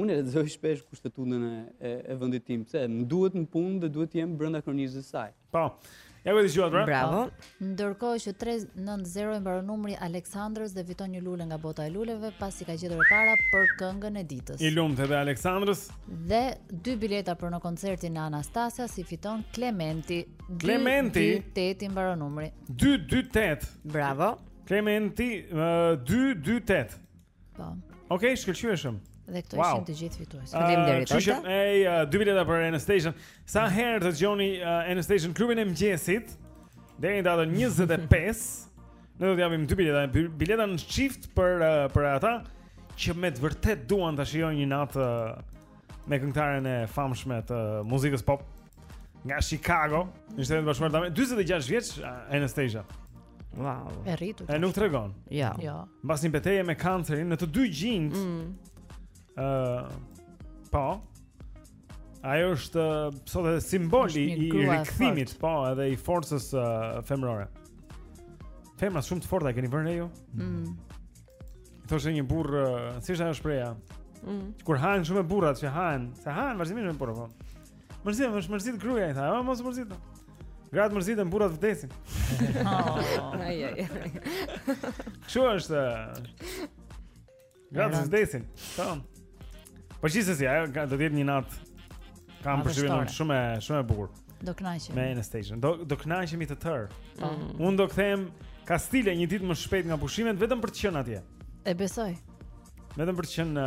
Unë e lexoj shpesh kushtetutën e, e, e vendit tim, pse më duhet në punë dhe duhet të jem brenda kornizës së saj. Po. Ja, e dëgjuat pra. Bravo. Ndërkohë që 390 i mbaron numri Aleksandrës dhe fiton një lule nga bota e luleve pasi ka gjetur e para për këngën e ditës. I lumtë edhe Aleksandrës. Dhe dy bileta për në koncertin e Anastacias i fiton Klementi. Klementi. 28 i mbaron numri. 228. Bravo. Klementi uh, 228. Po. Okej, okay, shkëlqyeshëm. Dhe këto wow. ishin të gjithë fituesit. Faleminderit. Uh, Qyshim, ej, uh, dy bileta për Anastacia. Sa herë të dëgjoni uh, Anastacia në klubin e mëngjesit? Deri në datën 25. Ne do të japim dy bileta, bileta në çift për uh, për ata që me të vërtetë duan ta shijojnë një natë uh, me këngëtaren e famshme të muzikës pop, Nga Chicago, në Shtetet e Bashkuara, 46 vjeç Anastacia. Wow. E rritur. E nuk tregon. Jo. Jo. Mbas një beteje me kancerin në të dy gjinjtë. Ëh. Mm. Uh, po. Ajo është sot edhe simboli i rikthimit, po, edhe i forcës uh, femërore. Femra shumë të forta e keni vënë re ju? Mm. Thoshte një burrë, uh, si është ajo shprehja? Mm. Kur ahen shumë burrat që hahen, se hahen vazhdimisht me burra, po. Mërzit, më mërzit gruaja i tha, A mos u mërzit. Gratë mërziten, burrat vdesin. Kështu është. Gratë vdesin. Tam. Po gjithsesi, ajo do të jetë një natë. Kam përshtypjen shumë shumë e bukur. Do kënaqemi. Me Anastacian. Do do kënaqemi të tërë. Po. Unë do kthehem kastile një ditë më shpejt nga pushimet vetëm për të qenë atje. E besoj. Vetëm për të qenë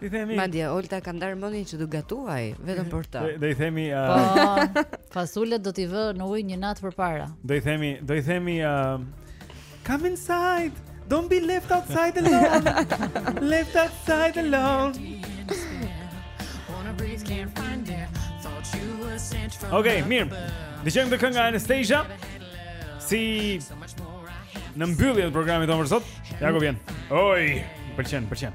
I themi. Madje Olta ka ndarë mendjen që të gatuaj vetëm për ta. Do i themi uh... po, fasulet do t'i vë në ujë një natë përpara. Do i themi, do i themi uh... come inside. Don't be left outside alone. left outside alone. Okay, mirë. Dëgjojmë këngën nga Anastacia. Si në mbyllje të programit tonë për sot. Ja ku vjen. Oj, pëlqen, pëlqen.